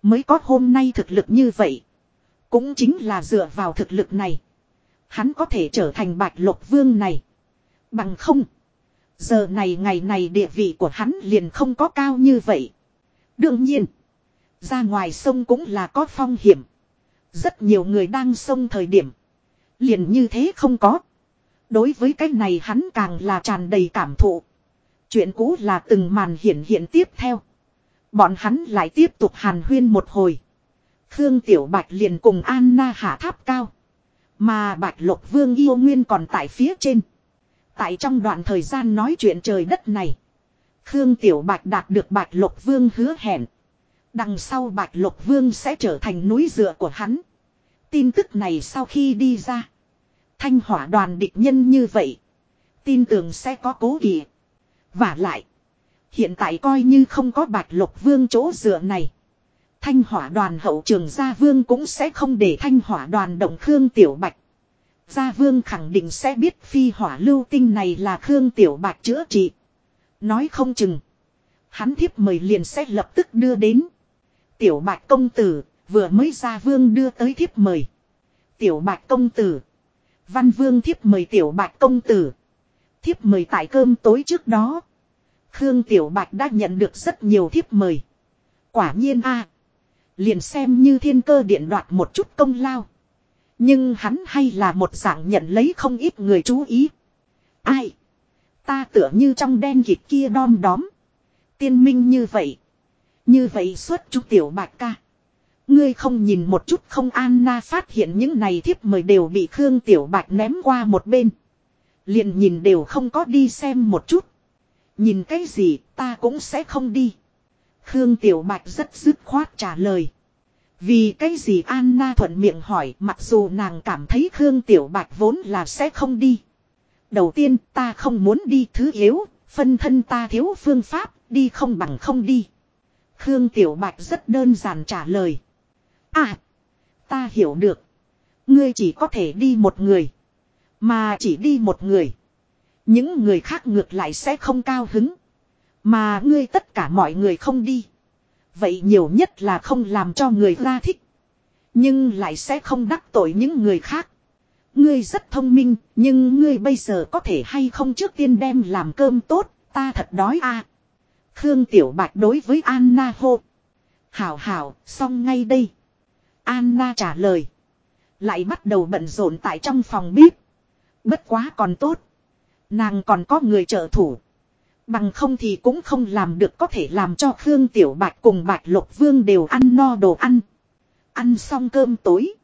Mới có hôm nay thực lực như vậy. Cũng chính là dựa vào thực lực này. Hắn có thể trở thành bạch lục vương này. Bằng không. Giờ này ngày này địa vị của hắn liền không có cao như vậy. Đương nhiên. Ra ngoài sông cũng là có phong hiểm. Rất nhiều người đang sông thời điểm. Liền như thế không có. Đối với cái này hắn càng là tràn đầy cảm thụ. Chuyện cũ là từng màn hiện hiện tiếp theo. Bọn hắn lại tiếp tục hàn huyên một hồi. Khương Tiểu Bạch liền cùng Anna hạ tháp cao. Mà Bạch Lộc Vương yêu nguyên còn tại phía trên. Tại trong đoạn thời gian nói chuyện trời đất này. Khương Tiểu Bạch đạt được Bạch Lộc Vương hứa hẹn. Đằng sau Bạch Lộc Vương sẽ trở thành núi dựa của hắn. Tin tức này sau khi đi ra. Thanh hỏa đoàn địch nhân như vậy. Tin tưởng sẽ có cố kỵ. Và lại. Hiện tại coi như không có Bạch Lộc Vương chỗ dựa này. Thanh hỏa đoàn hậu trường gia vương cũng sẽ không để thanh hỏa đoàn động Khương Tiểu Bạch. Gia vương khẳng định sẽ biết phi hỏa lưu tinh này là Khương Tiểu Bạch chữa trị. Nói không chừng. Hắn thiếp mời liền sẽ lập tức đưa đến. Tiểu Bạch công tử, vừa mới gia vương đưa tới thiếp mời. Tiểu Bạch công tử. Văn vương thiếp mời Tiểu Bạch công tử. Thiếp mời tại cơm tối trước đó. Khương Tiểu Bạch đã nhận được rất nhiều thiếp mời. Quả nhiên a Liền xem như thiên cơ điện đoạt một chút công lao. Nhưng hắn hay là một dạng nhận lấy không ít người chú ý. Ai? Ta tựa như trong đen kịt kia đom đóm. Tiên minh như vậy. Như vậy suốt chú tiểu bạch ca. Ngươi không nhìn một chút không Anna phát hiện những này thiếp mời đều bị Khương Tiểu Bạch ném qua một bên. Liền nhìn đều không có đi xem một chút. Nhìn cái gì, ta cũng sẽ không đi. Khương Tiểu Bạch rất dứt khoát trả lời. Vì cái gì Anna thuận miệng hỏi mặc dù nàng cảm thấy Khương Tiểu Bạch vốn là sẽ không đi. Đầu tiên ta không muốn đi thứ yếu, phân thân ta thiếu phương pháp, đi không bằng không đi. Khương Tiểu Bạch rất đơn giản trả lời. À, ta hiểu được. Ngươi chỉ có thể đi một người. Mà chỉ đi một người. Những người khác ngược lại sẽ không cao hứng. Mà ngươi tất cả mọi người không đi. Vậy nhiều nhất là không làm cho người ra thích. Nhưng lại sẽ không đắc tội những người khác. Ngươi rất thông minh, nhưng ngươi bây giờ có thể hay không trước tiên đem làm cơm tốt, ta thật đói a. À. Khương Tiểu Bạch đối với Anna hô. Hảo hảo, xong ngay đây. Anna trả lời. Lại bắt đầu bận rộn tại trong phòng bếp. Bất quá còn tốt. Nàng còn có người trợ thủ. Bằng không thì cũng không làm được có thể làm cho Khương Tiểu Bạch cùng Bạch Lộc Vương đều ăn no đồ ăn. Ăn xong cơm tối.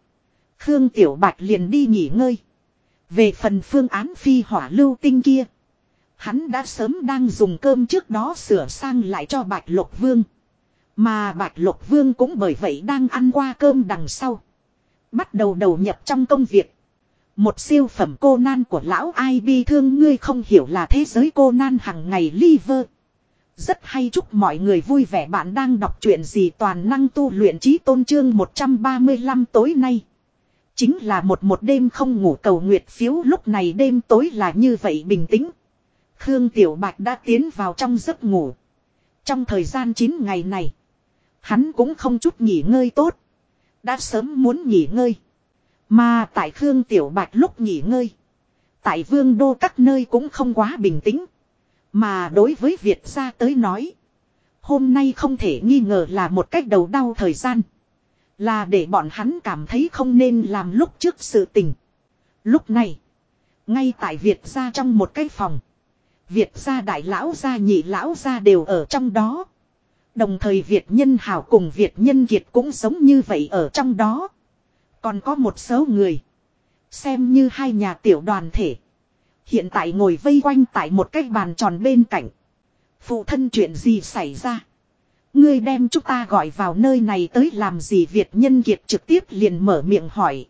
Khương Tiểu Bạch liền đi nghỉ ngơi. Về phần phương án phi hỏa lưu tinh kia. Hắn đã sớm đang dùng cơm trước đó sửa sang lại cho Bạch Lộc Vương. Mà Bạch Lộc Vương cũng bởi vậy đang ăn qua cơm đằng sau. Bắt đầu đầu nhập trong công việc. Một siêu phẩm cô nan của lão ai bi thương ngươi không hiểu là thế giới cô nan hằng ngày liver. Rất hay chúc mọi người vui vẻ bạn đang đọc chuyện gì toàn năng tu luyện trí tôn trương 135 tối nay. Chính là một một đêm không ngủ cầu nguyệt phiếu lúc này đêm tối là như vậy bình tĩnh. Khương Tiểu Bạch đã tiến vào trong giấc ngủ. Trong thời gian 9 ngày này, hắn cũng không chút nghỉ ngơi tốt. Đã sớm muốn nghỉ ngơi. Mà tại Khương Tiểu Bạch lúc nghỉ ngơi. Tại vương đô các nơi cũng không quá bình tĩnh. Mà đối với Việt gia tới nói. Hôm nay không thể nghi ngờ là một cách đầu đau thời gian. Là để bọn hắn cảm thấy không nên làm lúc trước sự tình. Lúc này. Ngay tại Việt gia trong một cái phòng. Việt gia đại lão gia, nhị lão gia đều ở trong đó. Đồng thời Việt nhân hảo cùng Việt nhân kiệt cũng sống như vậy ở trong đó. Còn có một số người. Xem như hai nhà tiểu đoàn thể. Hiện tại ngồi vây quanh tại một cái bàn tròn bên cạnh. Phụ thân chuyện gì xảy ra. Ngươi đem chúng ta gọi vào nơi này tới làm gì Việt nhân kiệt trực tiếp liền mở miệng hỏi.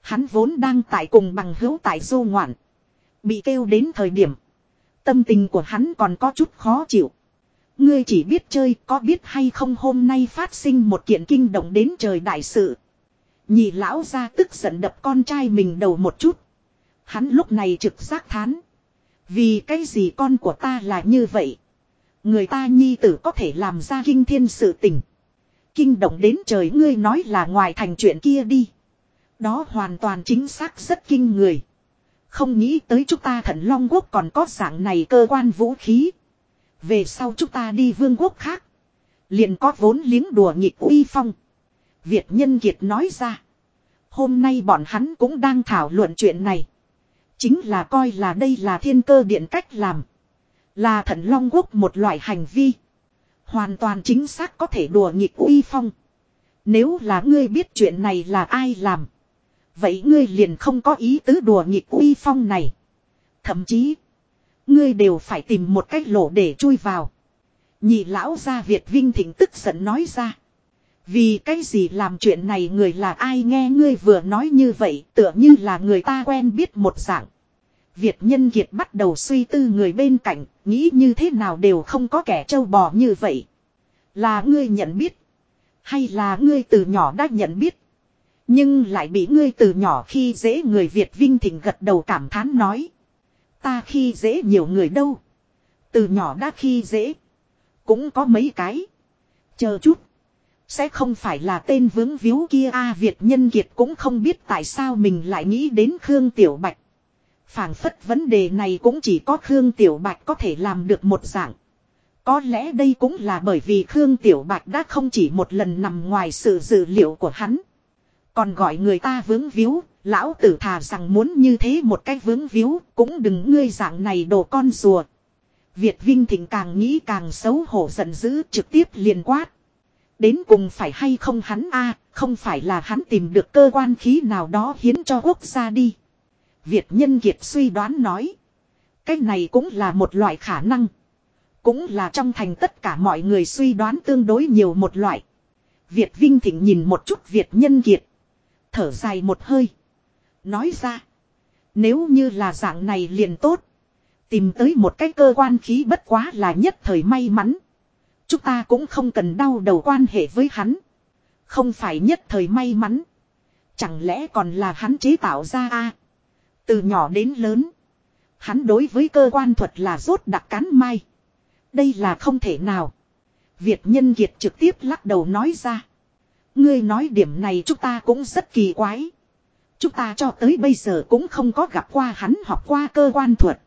Hắn vốn đang tại cùng bằng hữu tại du ngoạn. Bị kêu đến thời điểm. Tâm tình của hắn còn có chút khó chịu. Ngươi chỉ biết chơi, có biết hay không hôm nay phát sinh một kiện kinh động đến trời đại sự. Nhị lão ra tức giận đập con trai mình đầu một chút. Hắn lúc này trực giác thán. Vì cái gì con của ta là như vậy. Người ta nhi tử có thể làm ra kinh thiên sự tình. Kinh động đến trời ngươi nói là ngoài thành chuyện kia đi. Đó hoàn toàn chính xác rất kinh người. Không nghĩ tới chúng ta thần Long Quốc còn có dạng này cơ quan vũ khí. Về sau chúng ta đi vương quốc khác. Liền có vốn liếng đùa nghịch uy phong. Việt Nhân Kiệt nói ra. Hôm nay bọn hắn cũng đang thảo luận chuyện này. Chính là coi là đây là thiên cơ điện cách làm. Là thần long quốc một loại hành vi. Hoàn toàn chính xác có thể đùa nghịch uy phong. Nếu là ngươi biết chuyện này là ai làm. Vậy ngươi liền không có ý tứ đùa nghịch uy phong này. Thậm chí. Ngươi đều phải tìm một cách lỗ để chui vào. Nhị lão gia Việt Vinh Thịnh tức giận nói ra. Vì cái gì làm chuyện này người là ai nghe ngươi vừa nói như vậy tựa như là người ta quen biết một dạng. Việt nhân kiệt bắt đầu suy tư người bên cạnh, nghĩ như thế nào đều không có kẻ trâu bò như vậy. Là ngươi nhận biết, hay là ngươi từ nhỏ đã nhận biết. Nhưng lại bị ngươi từ nhỏ khi dễ người Việt Vinh Thịnh gật đầu cảm thán nói. Ta khi dễ nhiều người đâu. Từ nhỏ đã khi dễ. Cũng có mấy cái. Chờ chút. Sẽ không phải là tên vướng víu kia a Việt Nhân Kiệt cũng không biết tại sao mình lại nghĩ đến Khương Tiểu Bạch phảng phất vấn đề này cũng chỉ có Khương Tiểu Bạch có thể làm được một dạng. Có lẽ đây cũng là bởi vì Khương Tiểu Bạch đã không chỉ một lần nằm ngoài sự dự liệu của hắn. Còn gọi người ta vướng víu, lão tử thà rằng muốn như thế một cách vướng víu, cũng đừng ngươi dạng này đồ con rùa. Việt Vinh Thịnh càng nghĩ càng xấu hổ giận dữ trực tiếp liền quát. Đến cùng phải hay không hắn a, không phải là hắn tìm được cơ quan khí nào đó hiến cho quốc gia đi. Việt Nhân Kiệt suy đoán nói. Cái này cũng là một loại khả năng. Cũng là trong thành tất cả mọi người suy đoán tương đối nhiều một loại. Việt Vinh Thịnh nhìn một chút Việt Nhân Kiệt. Thở dài một hơi. Nói ra. Nếu như là dạng này liền tốt. Tìm tới một cái cơ quan khí bất quá là nhất thời may mắn. Chúng ta cũng không cần đau đầu quan hệ với hắn. Không phải nhất thời may mắn. Chẳng lẽ còn là hắn chế tạo ra a từ nhỏ đến lớn. Hắn đối với cơ quan thuật là rốt đặc cán mai. Đây là không thể nào. Việt nhân kiệt trực tiếp lắc đầu nói ra. Ngươi nói điểm này chúng ta cũng rất kỳ quái. Chúng ta cho tới bây giờ cũng không có gặp qua hắn học qua cơ quan thuật.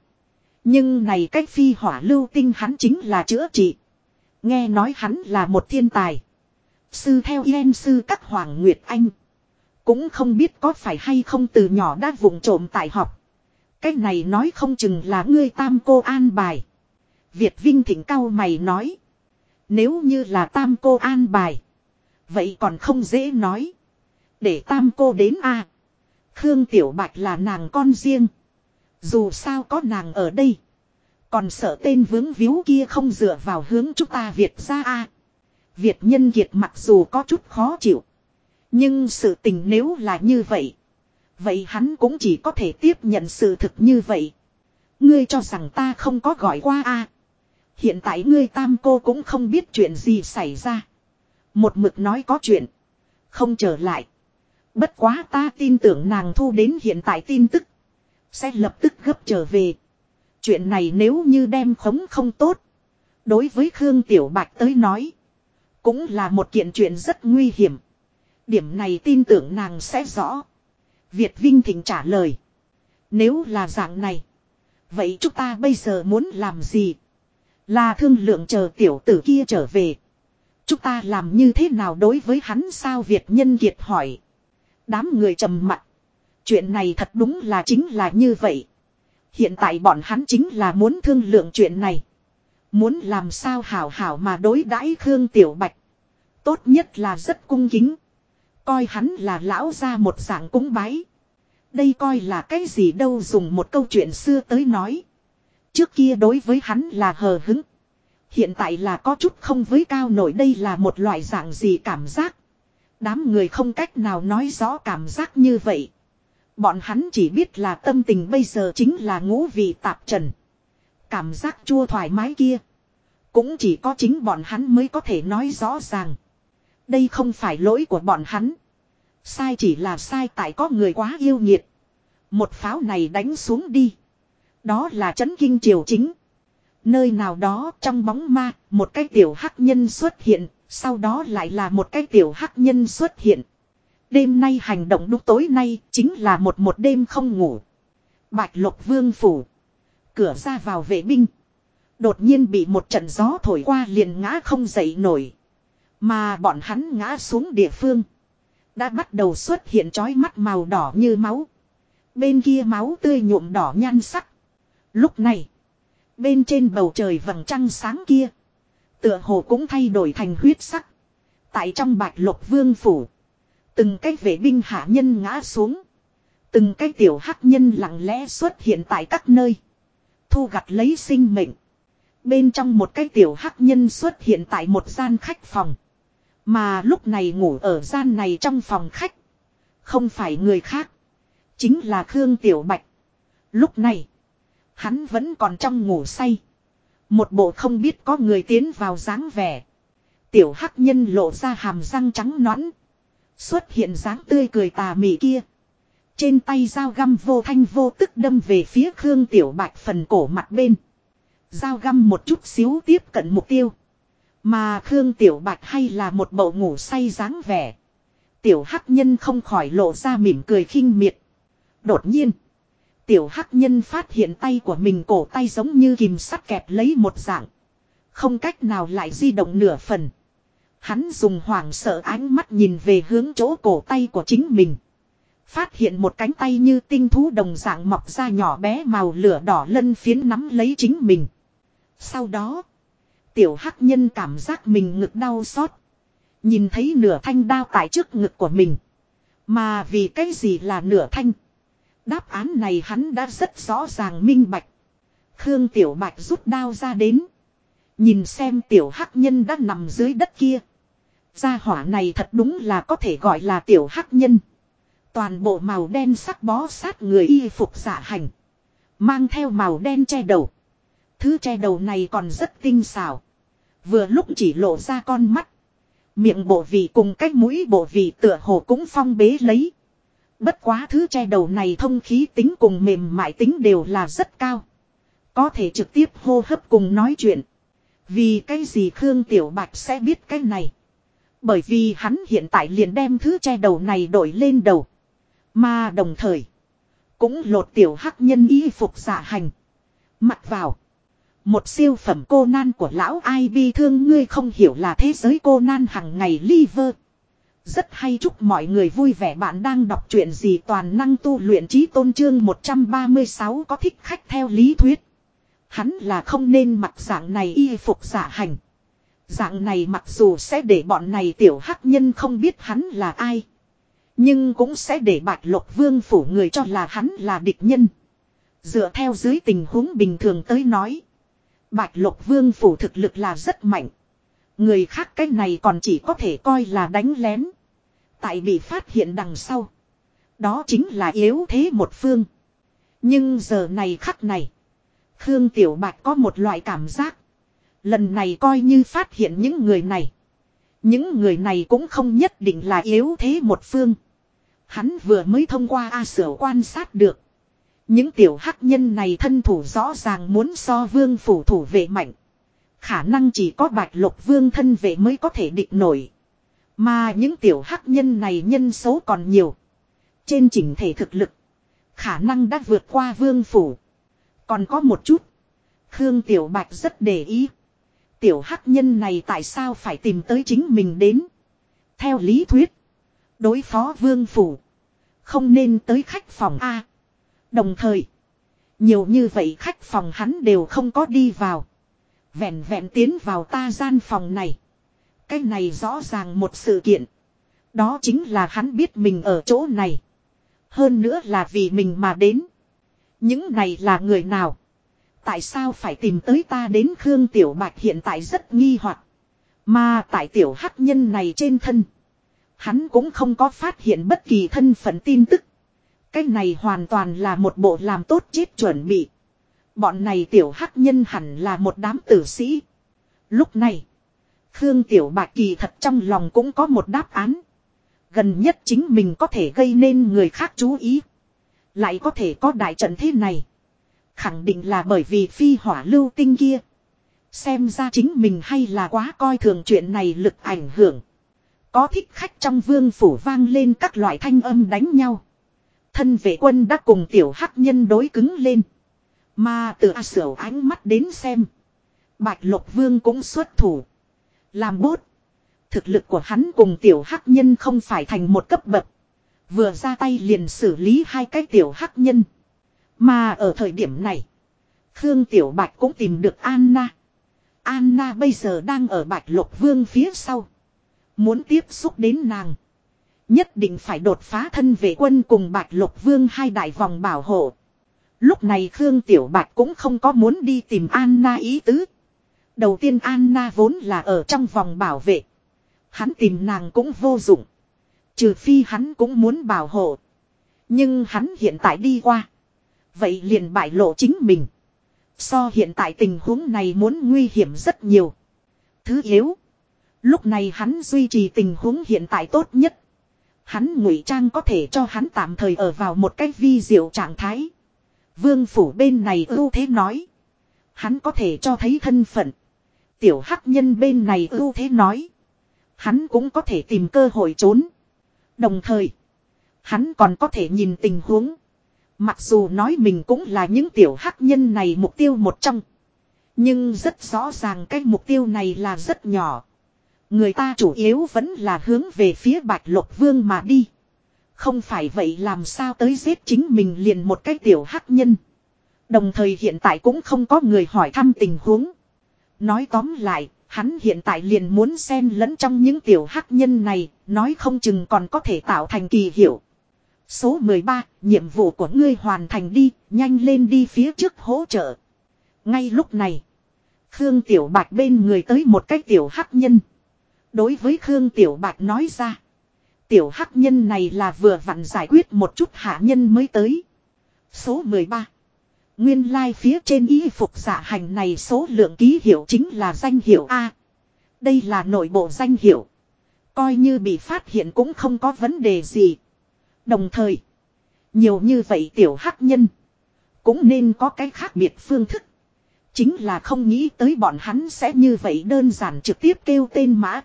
Nhưng này cách phi hỏa lưu tinh hắn chính là chữa trị. Nghe nói hắn là một thiên tài. Sư theo yên sư các hoàng nguyệt anh. Cũng không biết có phải hay không từ nhỏ đã vụng trộm tại học. Cái này nói không chừng là ngươi tam cô an bài. Việt Vinh Thịnh cao mày nói. Nếu như là tam cô an bài. Vậy còn không dễ nói. Để tam cô đến a Khương Tiểu Bạch là nàng con riêng. Dù sao có nàng ở đây. Còn sợ tên vướng víu kia không dựa vào hướng chúng ta Việt ra a Việt nhân kiệt mặc dù có chút khó chịu. Nhưng sự tình nếu là như vậy. Vậy hắn cũng chỉ có thể tiếp nhận sự thực như vậy. Ngươi cho rằng ta không có gọi qua a Hiện tại ngươi tam cô cũng không biết chuyện gì xảy ra. Một mực nói có chuyện. Không trở lại. Bất quá ta tin tưởng nàng thu đến hiện tại tin tức. Sẽ lập tức gấp trở về. Chuyện này nếu như đem khống không tốt. Đối với Khương Tiểu Bạch tới nói. Cũng là một kiện chuyện rất nguy hiểm. Điểm này tin tưởng nàng sẽ rõ. Việt Vinh Thịnh trả lời. Nếu là dạng này. Vậy chúng ta bây giờ muốn làm gì? Là thương lượng chờ tiểu tử kia trở về. Chúng ta làm như thế nào đối với hắn sao Việt Nhân Kiệt hỏi. Đám người trầm mặt. Chuyện này thật đúng là chính là như vậy. Hiện tại bọn hắn chính là muốn thương lượng chuyện này. Muốn làm sao hảo hảo mà đối đãi Khương Tiểu Bạch. Tốt nhất là rất cung kính. Coi hắn là lão ra một dạng cúng bái. Đây coi là cái gì đâu dùng một câu chuyện xưa tới nói. Trước kia đối với hắn là hờ hứng. Hiện tại là có chút không với cao nổi đây là một loại dạng gì cảm giác. Đám người không cách nào nói rõ cảm giác như vậy. Bọn hắn chỉ biết là tâm tình bây giờ chính là ngũ vị tạp trần. Cảm giác chua thoải mái kia. Cũng chỉ có chính bọn hắn mới có thể nói rõ ràng. Đây không phải lỗi của bọn hắn. Sai chỉ là sai tại có người quá yêu nhiệt. Một pháo này đánh xuống đi. Đó là chấn kinh triều chính. Nơi nào đó trong bóng ma, một cái tiểu hắc nhân xuất hiện, sau đó lại là một cái tiểu hắc nhân xuất hiện. Đêm nay hành động đúng tối nay chính là một một đêm không ngủ. Bạch lục vương phủ. Cửa ra vào vệ binh. Đột nhiên bị một trận gió thổi qua liền ngã không dậy nổi. Mà bọn hắn ngã xuống địa phương. Đã bắt đầu xuất hiện trói mắt màu đỏ như máu. Bên kia máu tươi nhuộm đỏ nhan sắc. Lúc này. Bên trên bầu trời vầng trăng sáng kia. Tựa hồ cũng thay đổi thành huyết sắc. Tại trong bạch lục vương phủ. Từng cái vệ binh hạ nhân ngã xuống. Từng cái tiểu hắc nhân lặng lẽ xuất hiện tại các nơi. Thu gặt lấy sinh mệnh. Bên trong một cái tiểu hắc nhân xuất hiện tại một gian khách phòng. Mà lúc này ngủ ở gian này trong phòng khách. Không phải người khác. Chính là Khương Tiểu Bạch. Lúc này. Hắn vẫn còn trong ngủ say. Một bộ không biết có người tiến vào dáng vẻ. Tiểu hắc nhân lộ ra hàm răng trắng nõn. Xuất hiện dáng tươi cười tà mị kia. Trên tay dao găm vô thanh vô tức đâm về phía Khương Tiểu Bạch phần cổ mặt bên. Dao găm một chút xíu tiếp cận mục tiêu. Mà Khương Tiểu Bạch hay là một bầu ngủ say dáng vẻ. Tiểu Hắc Nhân không khỏi lộ ra mỉm cười khinh miệt. Đột nhiên. Tiểu Hắc Nhân phát hiện tay của mình cổ tay giống như kìm sắt kẹp lấy một dạng. Không cách nào lại di động nửa phần. Hắn dùng hoảng sợ ánh mắt nhìn về hướng chỗ cổ tay của chính mình. Phát hiện một cánh tay như tinh thú đồng dạng mọc ra nhỏ bé màu lửa đỏ lân phiến nắm lấy chính mình. Sau đó, tiểu hắc nhân cảm giác mình ngực đau xót. Nhìn thấy nửa thanh đao tại trước ngực của mình. Mà vì cái gì là nửa thanh? Đáp án này hắn đã rất rõ ràng minh bạch. Khương Tiểu Bạch rút đao ra đến. Nhìn xem tiểu hắc nhân đã nằm dưới đất kia. Gia hỏa này thật đúng là có thể gọi là tiểu hắc nhân. Toàn bộ màu đen sắc bó sát người y phục giả hành. Mang theo màu đen che đầu. Thứ che đầu này còn rất tinh xảo. Vừa lúc chỉ lộ ra con mắt. Miệng bộ vị cùng cách mũi bộ vị tựa hồ cũng phong bế lấy. Bất quá thứ che đầu này thông khí tính cùng mềm mại tính đều là rất cao. Có thể trực tiếp hô hấp cùng nói chuyện. Vì cái gì Khương Tiểu Bạch sẽ biết cái này. Bởi vì hắn hiện tại liền đem thứ che đầu này đổi lên đầu. Mà đồng thời. Cũng lột tiểu hắc nhân y phục giả hành. Mặc vào. Một siêu phẩm cô nan của lão ai bi thương ngươi không hiểu là thế giới cô nan hằng ngày liver. Rất hay chúc mọi người vui vẻ bạn đang đọc truyện gì toàn năng tu luyện trí tôn trương 136 có thích khách theo lý thuyết. Hắn là không nên mặc dạng này y phục giả hành. Dạng này mặc dù sẽ để bọn này tiểu hắc nhân không biết hắn là ai. Nhưng cũng sẽ để bạch lục vương phủ người cho là hắn là địch nhân. Dựa theo dưới tình huống bình thường tới nói. Bạch lục vương phủ thực lực là rất mạnh. Người khác cái này còn chỉ có thể coi là đánh lén. Tại bị phát hiện đằng sau. Đó chính là yếu thế một phương. Nhưng giờ này khắc này. Khương Tiểu Bạch có một loại cảm giác. Lần này coi như phát hiện những người này. Những người này cũng không nhất định là yếu thế một phương. Hắn vừa mới thông qua A Sở quan sát được. Những tiểu hắc nhân này thân thủ rõ ràng muốn so vương phủ thủ vệ mạnh. Khả năng chỉ có bạch lục vương thân vệ mới có thể địch nổi. Mà những tiểu hắc nhân này nhân số còn nhiều. Trên chỉnh thể thực lực. Khả năng đã vượt qua vương phủ. Còn có một chút. Khương Tiểu Bạch rất để ý. Tiểu hắc nhân này tại sao phải tìm tới chính mình đến. Theo lý thuyết. Đối phó vương phủ. Không nên tới khách phòng A. Đồng thời. Nhiều như vậy khách phòng hắn đều không có đi vào. Vẹn vẹn tiến vào ta gian phòng này. Cái này rõ ràng một sự kiện. Đó chính là hắn biết mình ở chỗ này. Hơn nữa là vì mình mà đến. Những này là người nào? Tại sao phải tìm tới ta đến Khương Tiểu Bạch hiện tại rất nghi hoặc Mà tại tiểu hắc nhân này trên thân. Hắn cũng không có phát hiện bất kỳ thân phận tin tức. Cái này hoàn toàn là một bộ làm tốt chết chuẩn bị. Bọn này tiểu hắc nhân hẳn là một đám tử sĩ. Lúc này, Khương Tiểu Bạch kỳ thật trong lòng cũng có một đáp án. Gần nhất chính mình có thể gây nên người khác chú ý. Lại có thể có đại trận thế này. Khẳng định là bởi vì phi hỏa lưu tinh kia. Xem ra chính mình hay là quá coi thường chuyện này lực ảnh hưởng. Có thích khách trong vương phủ vang lên các loại thanh âm đánh nhau. Thân vệ quân đã cùng tiểu hắc nhân đối cứng lên. Mà từ A Sửu ánh mắt đến xem. Bạch Lộc Vương cũng xuất thủ. Làm bốt. Thực lực của hắn cùng tiểu hắc nhân không phải thành một cấp bậc. Vừa ra tay liền xử lý hai cái tiểu hắc nhân. Mà ở thời điểm này. Khương Tiểu Bạch cũng tìm được Anna. Anna bây giờ đang ở Bạch Lộc Vương phía sau. Muốn tiếp xúc đến nàng. Nhất định phải đột phá thân vệ quân cùng Bạch Lộc Vương hai đại vòng bảo hộ. Lúc này Khương Tiểu Bạch cũng không có muốn đi tìm Anna ý tứ. Đầu tiên Anna vốn là ở trong vòng bảo vệ. Hắn tìm nàng cũng vô dụng. Trừ phi hắn cũng muốn bảo hộ. Nhưng hắn hiện tại đi qua. Vậy liền bại lộ chính mình. So hiện tại tình huống này muốn nguy hiểm rất nhiều. Thứ yếu. Lúc này hắn duy trì tình huống hiện tại tốt nhất. Hắn ngụy trang có thể cho hắn tạm thời ở vào một cách vi diệu trạng thái. Vương phủ bên này ưu thế nói. Hắn có thể cho thấy thân phận. Tiểu hắc nhân bên này ưu thế nói. Hắn cũng có thể tìm cơ hội trốn. Đồng thời. Hắn còn có thể nhìn tình huống. Mặc dù nói mình cũng là những tiểu hắc nhân này mục tiêu một trong. Nhưng rất rõ ràng cái mục tiêu này là rất nhỏ. Người ta chủ yếu vẫn là hướng về phía bạch lục vương mà đi. Không phải vậy làm sao tới giết chính mình liền một cái tiểu hắc nhân. Đồng thời hiện tại cũng không có người hỏi thăm tình huống. Nói tóm lại, hắn hiện tại liền muốn xen lẫn trong những tiểu hắc nhân này, nói không chừng còn có thể tạo thành kỳ hiệu. Số 13, nhiệm vụ của ngươi hoàn thành đi, nhanh lên đi phía trước hỗ trợ. Ngay lúc này, Khương Tiểu Bạch bên người tới một cái tiểu hắc nhân. Đối với Khương Tiểu Bạch nói ra, tiểu hắc nhân này là vừa vặn giải quyết một chút hạ nhân mới tới. Số 13. Nguyên lai like phía trên y phục giả hành này số lượng ký hiệu chính là danh hiệu A. Đây là nội bộ danh hiệu. Coi như bị phát hiện cũng không có vấn đề gì. Đồng thời, nhiều như vậy tiểu hắc nhân, cũng nên có cái khác biệt phương thức. Chính là không nghĩ tới bọn hắn sẽ như vậy đơn giản trực tiếp kêu tên mã.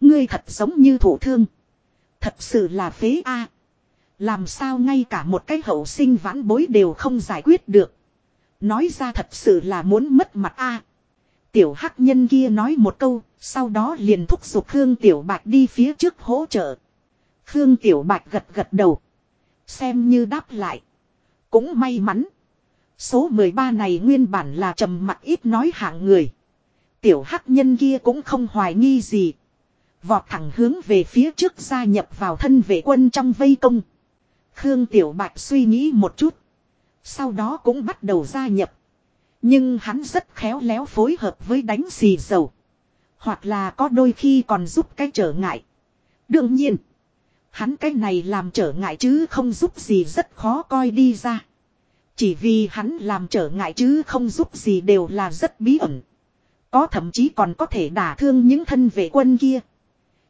Ngươi thật giống như thủ thương. Thật sự là phế A. Làm sao ngay cả một cái hậu sinh vãn bối đều không giải quyết được. Nói ra thật sự là muốn mất mặt A. Tiểu hắc nhân kia nói một câu, sau đó liền thúc giục Khương Tiểu Bạch đi phía trước hỗ trợ. Khương Tiểu Bạch gật gật đầu. Xem như đáp lại. Cũng may mắn. Số 13 này nguyên bản là trầm mặt ít nói hạng người. Tiểu hắc nhân kia cũng không hoài nghi gì. Vọt thẳng hướng về phía trước gia nhập vào thân vệ quân trong vây công. Khương Tiểu Bạch suy nghĩ một chút. Sau đó cũng bắt đầu gia nhập. Nhưng hắn rất khéo léo phối hợp với đánh xì dầu. Hoặc là có đôi khi còn giúp cái trở ngại. Đương nhiên. Hắn cái này làm trở ngại chứ không giúp gì rất khó coi đi ra. Chỉ vì hắn làm trở ngại chứ không giúp gì đều là rất bí ẩn. Có thậm chí còn có thể đả thương những thân vệ quân kia.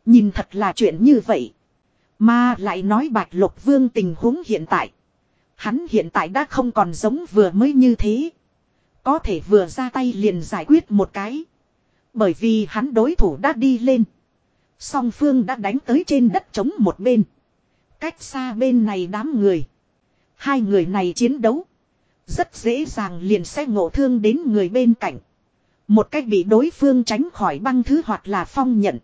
Nhìn thật là chuyện như vậy. Mà lại nói bạch lục vương tình huống hiện tại. Hắn hiện tại đã không còn giống vừa mới như thế. Có thể vừa ra tay liền giải quyết một cái. Bởi vì hắn đối thủ đã đi lên. Song phương đã đánh tới trên đất trống một bên. Cách xa bên này đám người. Hai người này chiến đấu. Rất dễ dàng liền sẽ ngộ thương đến người bên cạnh. Một cách bị đối phương tránh khỏi băng thứ hoặc là phong nhận.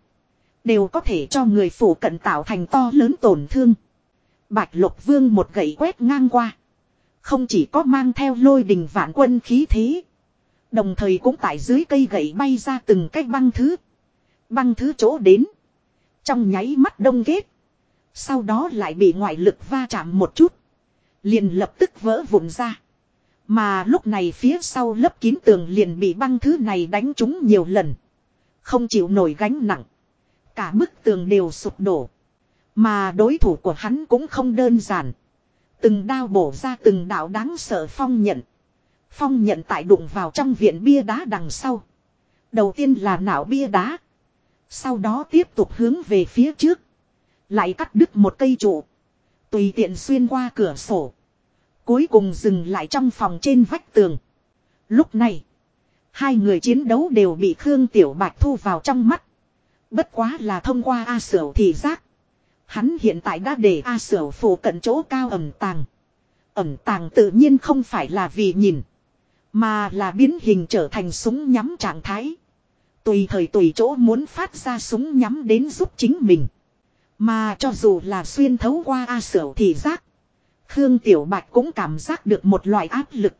Đều có thể cho người phủ cận tạo thành to lớn tổn thương. Bạch lục vương một gậy quét ngang qua. Không chỉ có mang theo lôi đình vạn quân khí thế. Đồng thời cũng tại dưới cây gậy bay ra từng cái băng thứ. Băng thứ chỗ đến. Trong nháy mắt đông kết. Sau đó lại bị ngoại lực va chạm một chút. Liền lập tức vỡ vụn ra. Mà lúc này phía sau lớp kín tường liền bị băng thứ này đánh trúng nhiều lần. Không chịu nổi gánh nặng. Cả bức tường đều sụp đổ. Mà đối thủ của hắn cũng không đơn giản. Từng đao bổ ra từng đạo đáng sợ phong nhận. Phong nhận tại đụng vào trong viện bia đá đằng sau. Đầu tiên là não bia đá. Sau đó tiếp tục hướng về phía trước. Lại cắt đứt một cây trụ. Tùy tiện xuyên qua cửa sổ. Cuối cùng dừng lại trong phòng trên vách tường. Lúc này. Hai người chiến đấu đều bị Khương Tiểu Bạch thu vào trong mắt. Bất quá là thông qua A Sở thì giác. Hắn hiện tại đã để A Sở phủ cận chỗ cao ẩm tàng. Ẩm tàng tự nhiên không phải là vì nhìn. Mà là biến hình trở thành súng nhắm trạng thái. Tùy thời tùy chỗ muốn phát ra súng nhắm đến giúp chính mình. Mà cho dù là xuyên thấu qua A Sở thì giác. Khương Tiểu Bạch cũng cảm giác được một loại áp lực.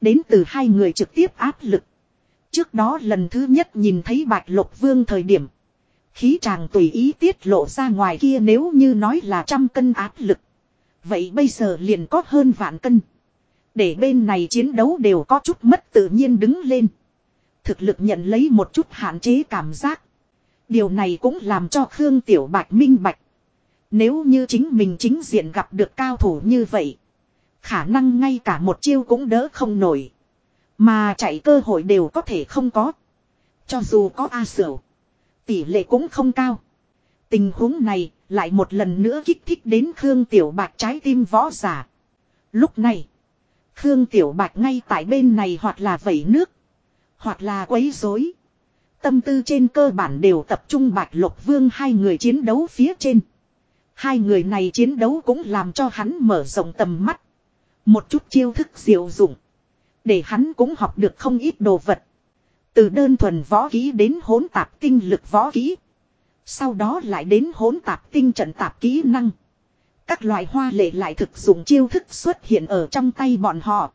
Đến từ hai người trực tiếp áp lực. Trước đó lần thứ nhất nhìn thấy Bạch Lộc Vương thời điểm. Khí chàng tùy ý tiết lộ ra ngoài kia nếu như nói là trăm cân áp lực. Vậy bây giờ liền có hơn vạn cân. Để bên này chiến đấu đều có chút mất tự nhiên đứng lên. Thực lực nhận lấy một chút hạn chế cảm giác. Điều này cũng làm cho Khương Tiểu Bạch minh bạch. Nếu như chính mình chính diện gặp được cao thủ như vậy. Khả năng ngay cả một chiêu cũng đỡ không nổi. Mà chạy cơ hội đều có thể không có. Cho dù có A Sửu. Tỷ lệ cũng không cao. Tình huống này lại một lần nữa kích thích đến Khương Tiểu Bạch trái tim võ giả. Lúc này. Khương Tiểu Bạch ngay tại bên này hoặc là vẩy nước. Hoặc là quấy rối. Tâm tư trên cơ bản đều tập trung Bạch Lục Vương hai người chiến đấu phía trên. Hai người này chiến đấu cũng làm cho hắn mở rộng tầm mắt. Một chút chiêu thức diệu dụng. Để hắn cũng học được không ít đồ vật. Từ đơn thuần võ kỹ đến hỗn tạp tinh lực võ kỹ. Sau đó lại đến hỗn tạp tinh trận tạp kỹ năng. Các loại hoa lệ lại thực dụng chiêu thức xuất hiện ở trong tay bọn họ.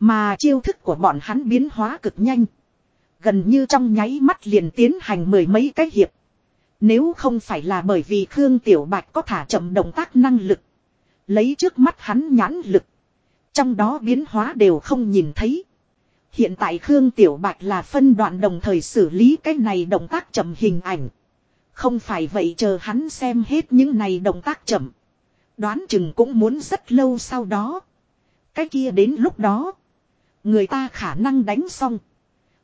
Mà chiêu thức của bọn hắn biến hóa cực nhanh. Gần như trong nháy mắt liền tiến hành mười mấy cái hiệp. Nếu không phải là bởi vì Khương Tiểu Bạch có thả chậm động tác năng lực. Lấy trước mắt hắn nhãn lực. Trong đó biến hóa đều không nhìn thấy. Hiện tại Khương Tiểu Bạch là phân đoạn đồng thời xử lý cái này động tác chậm hình ảnh. Không phải vậy chờ hắn xem hết những này động tác chậm. Đoán chừng cũng muốn rất lâu sau đó. Cái kia đến lúc đó. Người ta khả năng đánh xong.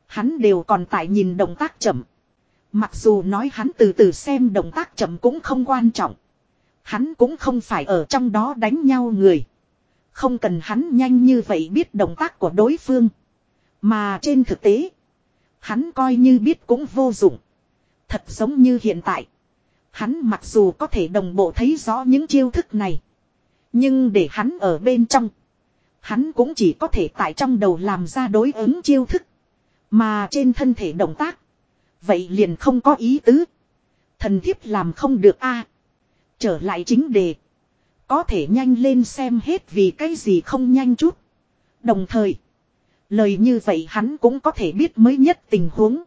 Hắn đều còn tại nhìn động tác chậm. Mặc dù nói hắn từ từ xem động tác chậm cũng không quan trọng. Hắn cũng không phải ở trong đó đánh nhau người. Không cần hắn nhanh như vậy biết động tác của đối phương. Mà trên thực tế. Hắn coi như biết cũng vô dụng. Thật giống như hiện tại. Hắn mặc dù có thể đồng bộ thấy rõ những chiêu thức này. Nhưng để hắn ở bên trong. Hắn cũng chỉ có thể tại trong đầu làm ra đối ứng chiêu thức. Mà trên thân thể động tác. Vậy liền không có ý tứ. Thần thiếp làm không được a Trở lại chính đề. Có thể nhanh lên xem hết vì cái gì không nhanh chút. Đồng thời. Lời như vậy hắn cũng có thể biết mới nhất tình huống.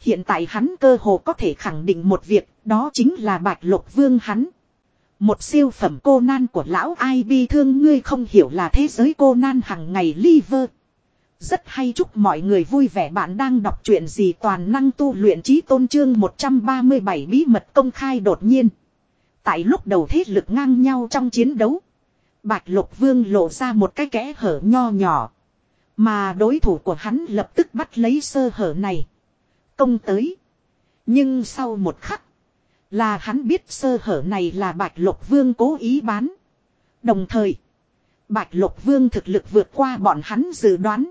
Hiện tại hắn cơ hồ có thể khẳng định một việc, đó chính là bạch lục vương hắn. Một siêu phẩm cô nan của lão ai bi thương ngươi không hiểu là thế giới cô nan hằng ngày liver. Rất hay chúc mọi người vui vẻ bạn đang đọc chuyện gì toàn năng tu luyện trí tôn trương 137 bí mật công khai đột nhiên. Tại lúc đầu thế lực ngang nhau trong chiến đấu. Bạch lục vương lộ ra một cái kẽ hở nho nhỏ. Mà đối thủ của hắn lập tức bắt lấy sơ hở này. Công tới. Nhưng sau một khắc. Là hắn biết sơ hở này là Bạch Lộc Vương cố ý bán. Đồng thời. Bạch Lộc Vương thực lực vượt qua bọn hắn dự đoán.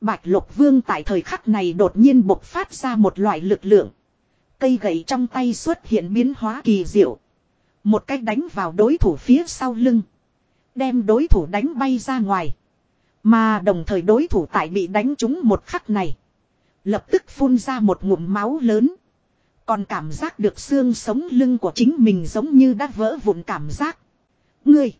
Bạch Lộc Vương tại thời khắc này đột nhiên bộc phát ra một loại lực lượng. Cây gậy trong tay xuất hiện biến hóa kỳ diệu. Một cách đánh vào đối thủ phía sau lưng. Đem đối thủ đánh bay ra ngoài. Mà đồng thời đối thủ tại bị đánh trúng một khắc này. Lập tức phun ra một ngụm máu lớn. Còn cảm giác được xương sống lưng của chính mình giống như đã vỡ vụn cảm giác. Ngươi.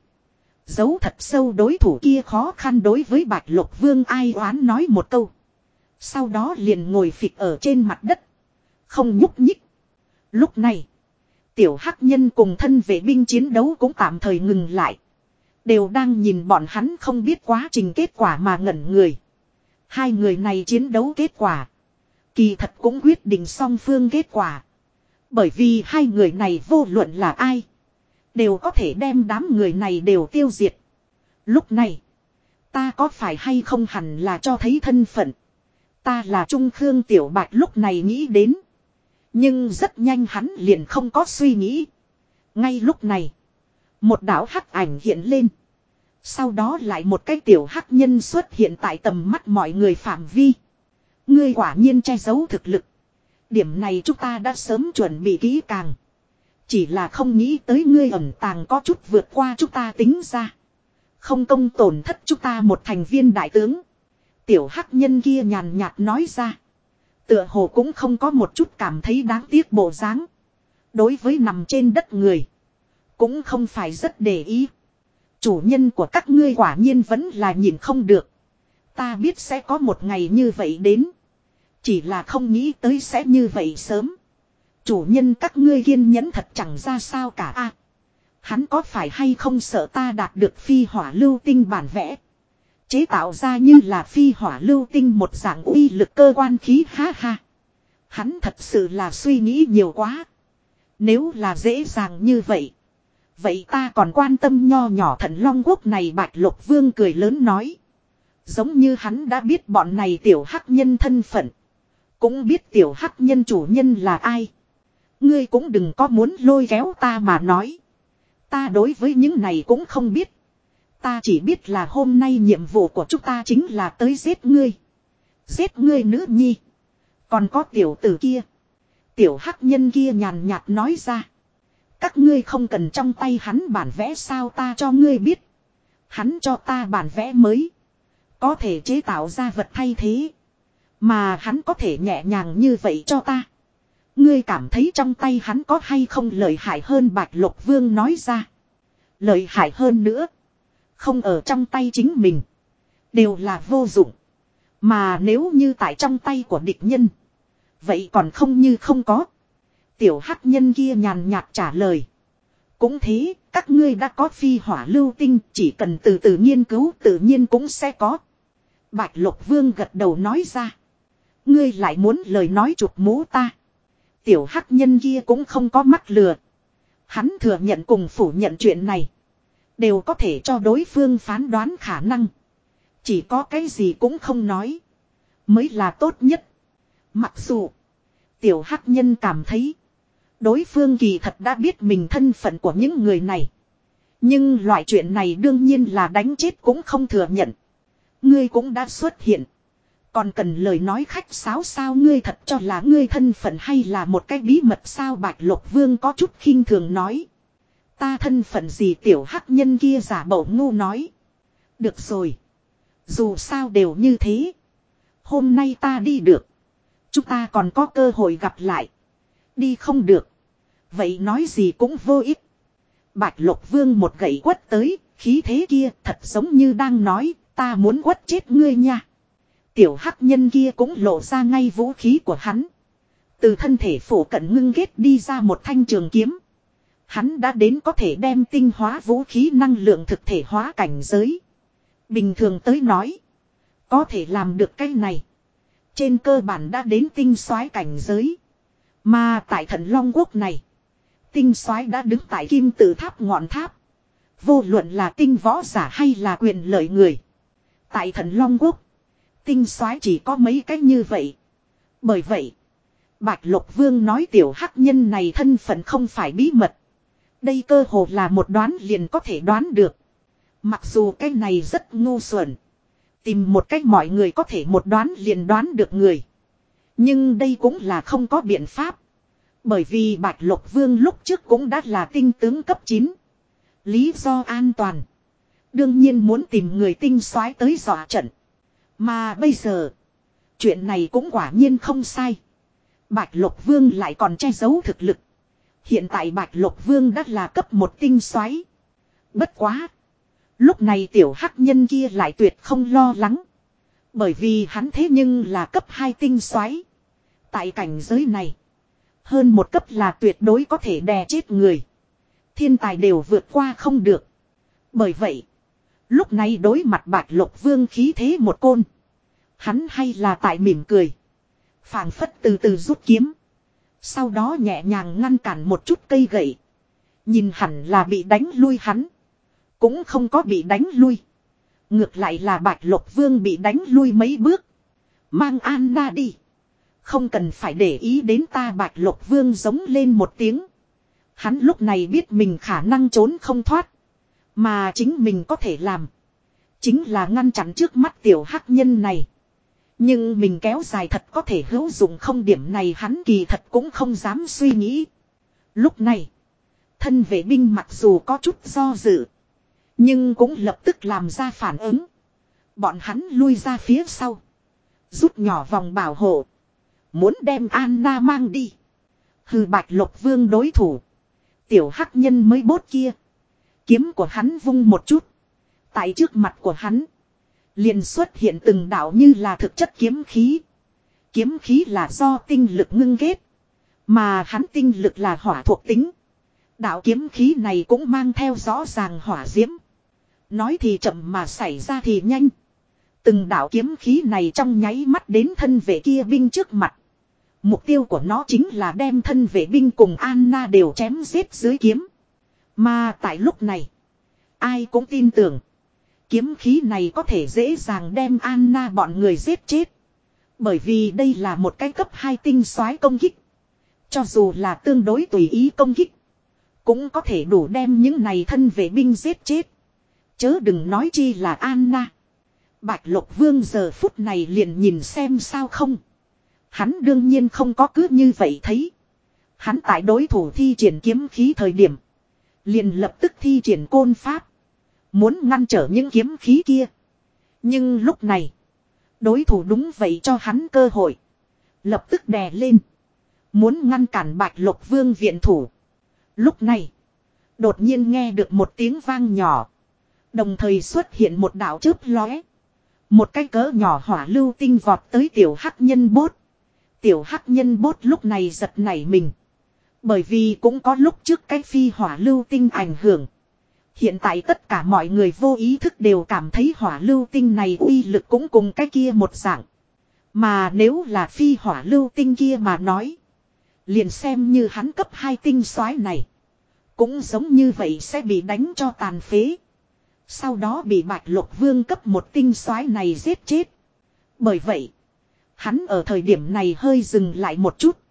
Giấu thật sâu đối thủ kia khó khăn đối với bạch lục vương ai oán nói một câu. Sau đó liền ngồi phịch ở trên mặt đất. Không nhúc nhích. Lúc này. Tiểu hắc nhân cùng thân vệ binh chiến đấu cũng tạm thời ngừng lại. Đều đang nhìn bọn hắn không biết quá trình kết quả mà ngẩn người. Hai người này chiến đấu kết quả. Kỳ thật cũng quyết định song phương kết quả. Bởi vì hai người này vô luận là ai. Đều có thể đem đám người này đều tiêu diệt. Lúc này. Ta có phải hay không hẳn là cho thấy thân phận. Ta là Trung Khương Tiểu Bạch lúc này nghĩ đến. Nhưng rất nhanh hắn liền không có suy nghĩ. Ngay lúc này. Một đảo hắc ảnh hiện lên. Sau đó lại một cái tiểu hắc nhân xuất hiện tại tầm mắt mọi người phạm vi. Ngươi quả nhiên che giấu thực lực. Điểm này chúng ta đã sớm chuẩn bị kỹ càng. Chỉ là không nghĩ tới ngươi ẩn tàng có chút vượt qua chúng ta tính ra. Không công tổn thất chúng ta một thành viên đại tướng. Tiểu hắc nhân kia nhàn nhạt nói ra. Tựa hồ cũng không có một chút cảm thấy đáng tiếc bộ dáng. Đối với nằm trên đất người. Cũng không phải rất để ý. Chủ nhân của các ngươi quả nhiên vẫn là nhìn không được. Ta biết sẽ có một ngày như vậy đến. Chỉ là không nghĩ tới sẽ như vậy sớm. Chủ nhân các ngươi kiên nhẫn thật chẳng ra sao cả a. hắn có phải hay không sợ ta đạt được phi hỏa lưu tinh bản vẽ. Chế tạo ra như là phi hỏa lưu tinh một dạng uy lực cơ quan khí, ha ha. Hắn thật sự là suy nghĩ nhiều quá. Nếu là dễ dàng như vậy. Vậy ta còn quan tâm nho nhỏ thần long quốc này bạch lục vương cười lớn nói. Giống như hắn đã biết bọn này tiểu hắc nhân thân phận. Cũng biết tiểu hắc nhân chủ nhân là ai. Ngươi cũng đừng có muốn lôi kéo ta mà nói. Ta đối với những này cũng không biết. Ta chỉ biết là hôm nay nhiệm vụ của chúng ta chính là tới giết ngươi. Giết ngươi nữ nhi. Còn có tiểu tử kia. Tiểu hắc nhân kia nhàn nhạt nói ra. Các ngươi không cần trong tay hắn bản vẽ sao ta cho ngươi biết. Hắn cho ta bản vẽ mới. Có thể chế tạo ra vật thay thế. Mà hắn có thể nhẹ nhàng như vậy cho ta. Ngươi cảm thấy trong tay hắn có hay không lợi hại hơn bạch lục vương nói ra. Lợi hại hơn nữa. Không ở trong tay chính mình. Đều là vô dụng. Mà nếu như tại trong tay của địch nhân. Vậy còn không như không có. Tiểu hắc nhân kia nhàn nhạt trả lời. Cũng thế, các ngươi đã có phi hỏa lưu tinh, chỉ cần từ từ nghiên cứu tự nhiên cũng sẽ có. Bạch lục vương gật đầu nói ra. Ngươi lại muốn lời nói chụp mũ ta. Tiểu hắc nhân kia cũng không có mắt lừa. Hắn thừa nhận cùng phủ nhận chuyện này. Đều có thể cho đối phương phán đoán khả năng. Chỉ có cái gì cũng không nói. Mới là tốt nhất. Mặc dù. Tiểu hắc nhân cảm thấy. Đối phương kỳ thật đã biết mình thân phận của những người này. Nhưng loại chuyện này đương nhiên là đánh chết cũng không thừa nhận. Ngươi cũng đã xuất hiện. Còn cần lời nói khách sáo sao ngươi thật cho là ngươi thân phận hay là một cái bí mật sao bạch lục vương có chút khinh thường nói. Ta thân phận gì tiểu hắc nhân kia giả bộ ngu nói. Được rồi. Dù sao đều như thế. Hôm nay ta đi được. Chúng ta còn có cơ hội gặp lại. Đi không được. Vậy nói gì cũng vô ích. Bạch lục vương một gậy quất tới. Khí thế kia thật giống như đang nói. Ta muốn quất chết ngươi nha. Tiểu hắc nhân kia cũng lộ ra ngay vũ khí của hắn. Từ thân thể phủ cận ngưng ghét đi ra một thanh trường kiếm. Hắn đã đến có thể đem tinh hóa vũ khí năng lượng thực thể hóa cảnh giới. Bình thường tới nói. Có thể làm được cái này. Trên cơ bản đã đến tinh soái cảnh giới. Mà tại thần Long Quốc này. Tinh soái đã đứng tại kim tự tháp ngọn tháp. Vô luận là tinh võ giả hay là quyền lợi người. Tại thần Long Quốc. Tinh soái chỉ có mấy cái như vậy. Bởi vậy. Bạch Lục Vương nói tiểu hắc nhân này thân phận không phải bí mật. Đây cơ hồ là một đoán liền có thể đoán được. Mặc dù cái này rất ngu xuẩn. Tìm một cách mọi người có thể một đoán liền đoán được người. Nhưng đây cũng là không có biện pháp. Bởi vì Bạch Lục Vương lúc trước cũng đã là tinh tướng cấp 9. Lý do an toàn. Đương nhiên muốn tìm người tinh soái tới dọa trận. Mà bây giờ. Chuyện này cũng quả nhiên không sai. Bạch Lục Vương lại còn che giấu thực lực. Hiện tại Bạch Lục Vương đã là cấp một tinh soái. Bất quá. Lúc này tiểu hắc nhân kia lại tuyệt không lo lắng. Bởi vì hắn thế nhưng là cấp 2 tinh xoáy. Tại cảnh giới này. Hơn một cấp là tuyệt đối có thể đè chết người. Thiên tài đều vượt qua không được. Bởi vậy. Lúc này đối mặt bạch lục vương khí thế một côn. Hắn hay là tại mỉm cười. phảng phất từ từ rút kiếm. Sau đó nhẹ nhàng ngăn cản một chút cây gậy. Nhìn hẳn là bị đánh lui hắn. Cũng không có bị đánh lui. Ngược lại là bạch lục vương bị đánh lui mấy bước. Mang an Anna đi. Không cần phải để ý đến ta bạch lục vương giống lên một tiếng. Hắn lúc này biết mình khả năng trốn không thoát. Mà chính mình có thể làm. Chính là ngăn chặn trước mắt tiểu hắc nhân này. Nhưng mình kéo dài thật có thể hữu dụng không điểm này hắn kỳ thật cũng không dám suy nghĩ. Lúc này. Thân vệ binh mặc dù có chút do dự. Nhưng cũng lập tức làm ra phản ứng. Bọn hắn lui ra phía sau. Rút nhỏ vòng bảo hộ. Muốn đem Anna mang đi. Hừ bạch lục vương đối thủ. Tiểu hắc nhân mới bốt kia. Kiếm của hắn vung một chút. Tại trước mặt của hắn. Liền xuất hiện từng đạo như là thực chất kiếm khí. Kiếm khí là do tinh lực ngưng kết. Mà hắn tinh lực là hỏa thuộc tính. Đạo kiếm khí này cũng mang theo rõ ràng hỏa diễm. Nói thì chậm mà xảy ra thì nhanh. Từng đạo kiếm khí này trong nháy mắt đến thân vệ kia binh trước mặt. Mục tiêu của nó chính là đem thân vệ binh cùng Anna đều chém giết dưới kiếm. Mà tại lúc này, ai cũng tin tưởng, kiếm khí này có thể dễ dàng đem Anna bọn người giết chết. Bởi vì đây là một cái cấp hai tinh soái công kích. Cho dù là tương đối tùy ý công kích, cũng có thể đủ đem những này thân vệ binh giết chết. Chớ đừng nói chi là Anna. Bạch Lộc Vương giờ phút này liền nhìn xem sao không. Hắn đương nhiên không có cứ như vậy thấy. Hắn tại đối thủ thi triển kiếm khí thời điểm. Liền lập tức thi triển côn pháp. Muốn ngăn trở những kiếm khí kia. Nhưng lúc này. Đối thủ đúng vậy cho hắn cơ hội. Lập tức đè lên. Muốn ngăn cản bạch lục vương viện thủ. Lúc này. Đột nhiên nghe được một tiếng vang nhỏ. Đồng thời xuất hiện một đạo chớp lóe. Một cái cỡ nhỏ hỏa lưu tinh vọt tới tiểu hắc nhân bốt. Tiểu hắc nhân bốt lúc này giật nảy mình. Bởi vì cũng có lúc trước cái phi hỏa lưu tinh ảnh hưởng. Hiện tại tất cả mọi người vô ý thức đều cảm thấy hỏa lưu tinh này uy lực cũng cùng cái kia một dạng. Mà nếu là phi hỏa lưu tinh kia mà nói. Liền xem như hắn cấp hai tinh soái này. Cũng giống như vậy sẽ bị đánh cho tàn phế. Sau đó bị bạch lục vương cấp một tinh soái này giết chết. Bởi vậy. Hắn ở thời điểm này hơi dừng lại một chút.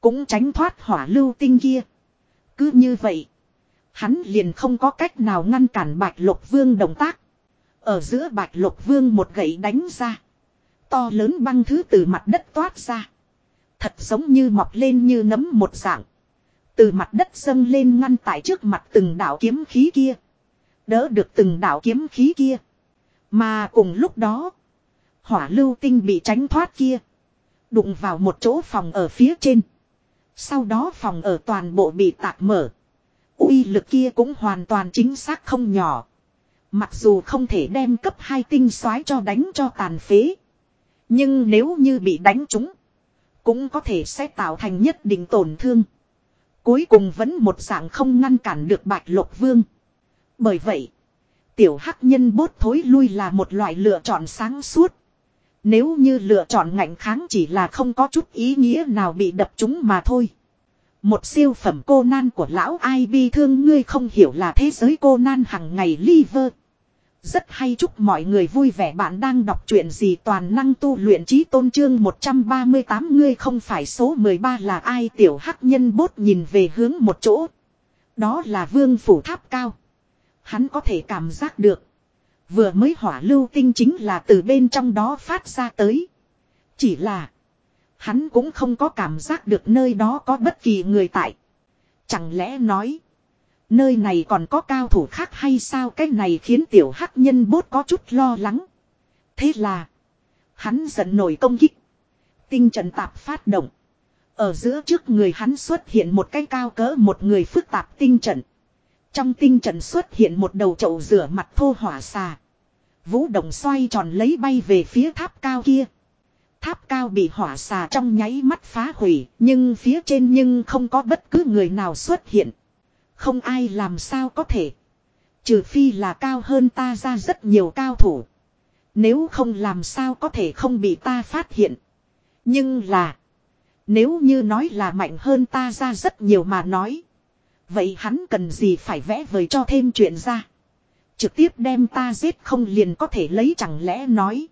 Cũng tránh thoát hỏa lưu tinh kia. Cứ như vậy. Hắn liền không có cách nào ngăn cản bạch lục vương động tác. Ở giữa bạch lục vương một gậy đánh ra. To lớn băng thứ từ mặt đất toát ra. Thật giống như mọc lên như nấm một dạng. Từ mặt đất dâng lên ngăn tại trước mặt từng đạo kiếm khí kia. Đỡ được từng đạo kiếm khí kia. Mà cùng lúc đó. Hỏa lưu tinh bị tránh thoát kia. Đụng vào một chỗ phòng ở phía trên. Sau đó phòng ở toàn bộ bị tạc mở. uy lực kia cũng hoàn toàn chính xác không nhỏ. Mặc dù không thể đem cấp hai tinh soái cho đánh cho tàn phế. Nhưng nếu như bị đánh trúng. Cũng có thể sẽ tạo thành nhất định tổn thương. Cuối cùng vẫn một dạng không ngăn cản được bạch lục vương. Bởi vậy. Tiểu hắc nhân bốt thối lui là một loại lựa chọn sáng suốt. Nếu như lựa chọn ngạnh kháng chỉ là không có chút ý nghĩa nào bị đập chúng mà thôi. Một siêu phẩm cô nan của lão ai bi thương ngươi không hiểu là thế giới cô nan hằng ngày liver. Rất hay chúc mọi người vui vẻ bạn đang đọc truyện gì toàn năng tu luyện trí tôn trương 138 ngươi không phải số 13 là ai tiểu hắc nhân bốt nhìn về hướng một chỗ. Đó là vương phủ tháp cao. Hắn có thể cảm giác được. Vừa mới hỏa lưu tinh chính là từ bên trong đó phát ra tới. Chỉ là. Hắn cũng không có cảm giác được nơi đó có bất kỳ người tại. Chẳng lẽ nói. Nơi này còn có cao thủ khác hay sao cái này khiến tiểu hắc nhân bốt có chút lo lắng. Thế là. Hắn giận nổi công kích. Tinh trần tạp phát động. Ở giữa trước người hắn xuất hiện một cái cao cỡ một người phức tạp tinh trận. Trong tinh trận xuất hiện một đầu chậu rửa mặt thô hỏa xà. Vũ đồng xoay tròn lấy bay về phía tháp cao kia. Tháp cao bị hỏa xà trong nháy mắt phá hủy, nhưng phía trên nhưng không có bất cứ người nào xuất hiện. Không ai làm sao có thể. Trừ phi là cao hơn ta ra rất nhiều cao thủ. Nếu không làm sao có thể không bị ta phát hiện. Nhưng là. Nếu như nói là mạnh hơn ta ra rất nhiều mà nói. Vậy hắn cần gì phải vẽ vời cho thêm chuyện ra. Trực tiếp đem ta giết không liền có thể lấy chẳng lẽ nói.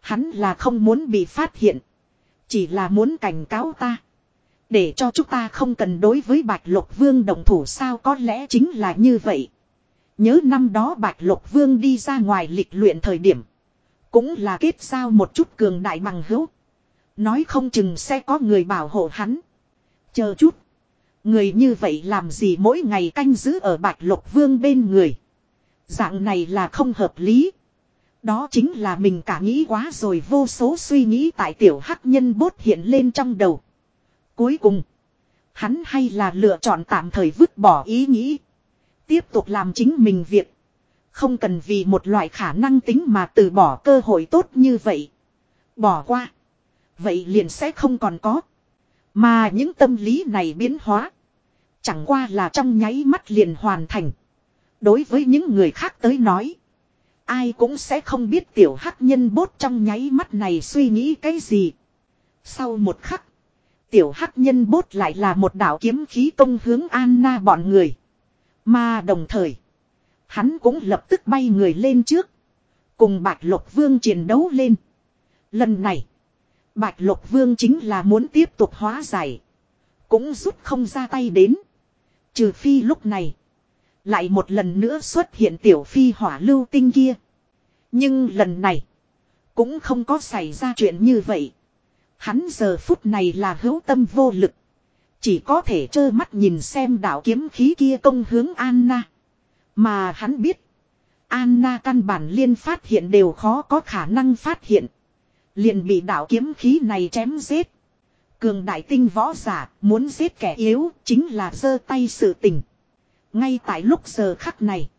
Hắn là không muốn bị phát hiện. Chỉ là muốn cảnh cáo ta. Để cho chúng ta không cần đối với Bạch Lục Vương đồng thủ sao có lẽ chính là như vậy. Nhớ năm đó Bạch Lục Vương đi ra ngoài lịch luyện thời điểm. Cũng là kết giao một chút cường đại bằng hữu. Nói không chừng sẽ có người bảo hộ hắn. Chờ chút. Người như vậy làm gì mỗi ngày canh giữ ở Bạch Lục Vương bên người. Dạng này là không hợp lý. Đó chính là mình cả nghĩ quá rồi vô số suy nghĩ tại tiểu hắc nhân bốt hiện lên trong đầu. Cuối cùng, hắn hay là lựa chọn tạm thời vứt bỏ ý nghĩ. Tiếp tục làm chính mình việc. Không cần vì một loại khả năng tính mà từ bỏ cơ hội tốt như vậy. Bỏ qua. Vậy liền sẽ không còn có. Mà những tâm lý này biến hóa. Chẳng qua là trong nháy mắt liền hoàn thành. Đối với những người khác tới nói. Ai cũng sẽ không biết tiểu hắc nhân bốt trong nháy mắt này suy nghĩ cái gì. Sau một khắc. Tiểu hắc nhân bốt lại là một đạo kiếm khí công hướng Anna bọn người. Mà đồng thời. Hắn cũng lập tức bay người lên trước. Cùng Bạch Lục Vương chiến đấu lên. Lần này. Bạch Lục Vương chính là muốn tiếp tục hóa giải. Cũng rút không ra tay đến. Trừ phi lúc này. Lại một lần nữa xuất hiện tiểu phi hỏa lưu tinh kia. Nhưng lần này. Cũng không có xảy ra chuyện như vậy. Hắn giờ phút này là hữu tâm vô lực. Chỉ có thể trơ mắt nhìn xem đạo kiếm khí kia công hướng Anna. Mà hắn biết. Anna căn bản liên phát hiện đều khó có khả năng phát hiện. Liền bị đạo kiếm khí này chém giết. Cường đại tinh võ giả muốn giết kẻ yếu chính là giơ tay sự tình. Ngay tại lúc giờ khắc này.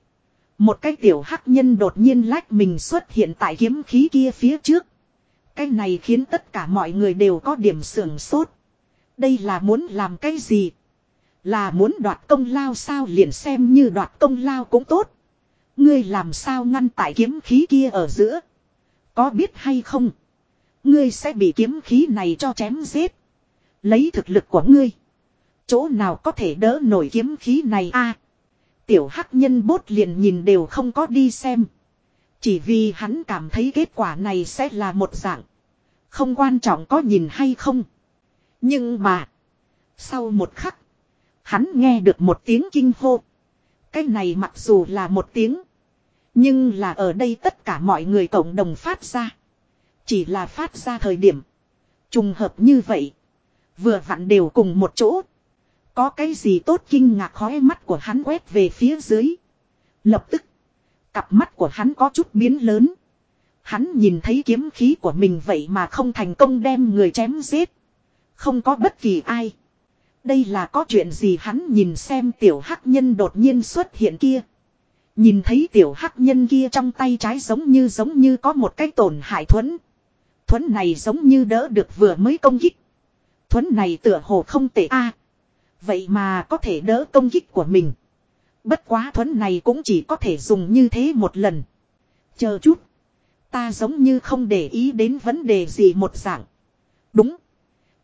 Một cái tiểu hắc nhân đột nhiên lách mình xuất hiện tại kiếm khí kia phía trước. Cái này khiến tất cả mọi người đều có điểm sưởng sốt. Đây là muốn làm cái gì? Là muốn đoạt công lao sao liền xem như đoạt công lao cũng tốt. Ngươi làm sao ngăn tại kiếm khí kia ở giữa? Có biết hay không? Ngươi sẽ bị kiếm khí này cho chém giết. Lấy thực lực của ngươi. Chỗ nào có thể đỡ nổi kiếm khí này a? tiểu hắc nhân bốt liền nhìn đều không có đi xem. Chỉ vì hắn cảm thấy kết quả này sẽ là một dạng. Không quan trọng có nhìn hay không. Nhưng mà. Sau một khắc. Hắn nghe được một tiếng kinh hô. Cái này mặc dù là một tiếng. Nhưng là ở đây tất cả mọi người cộng đồng phát ra. Chỉ là phát ra thời điểm. Trùng hợp như vậy. Vừa vặn đều cùng một chỗ. Có cái gì tốt kinh ngạc khói mắt của hắn quét về phía dưới. Lập tức. Cặp mắt của hắn có chút biến lớn. Hắn nhìn thấy kiếm khí của mình vậy mà không thành công đem người chém giết. Không có bất kỳ ai. Đây là có chuyện gì hắn nhìn xem tiểu hắc nhân đột nhiên xuất hiện kia. Nhìn thấy tiểu hắc nhân kia trong tay trái giống như giống như có một cái tổn hại thuẫn thuấn này giống như đỡ được vừa mới công kích. thuấn này tựa hồ không tệ a Vậy mà có thể đỡ công kích của mình. Bất quá thuấn này cũng chỉ có thể dùng như thế một lần. Chờ chút. Ta giống như không để ý đến vấn đề gì một dạng. Đúng.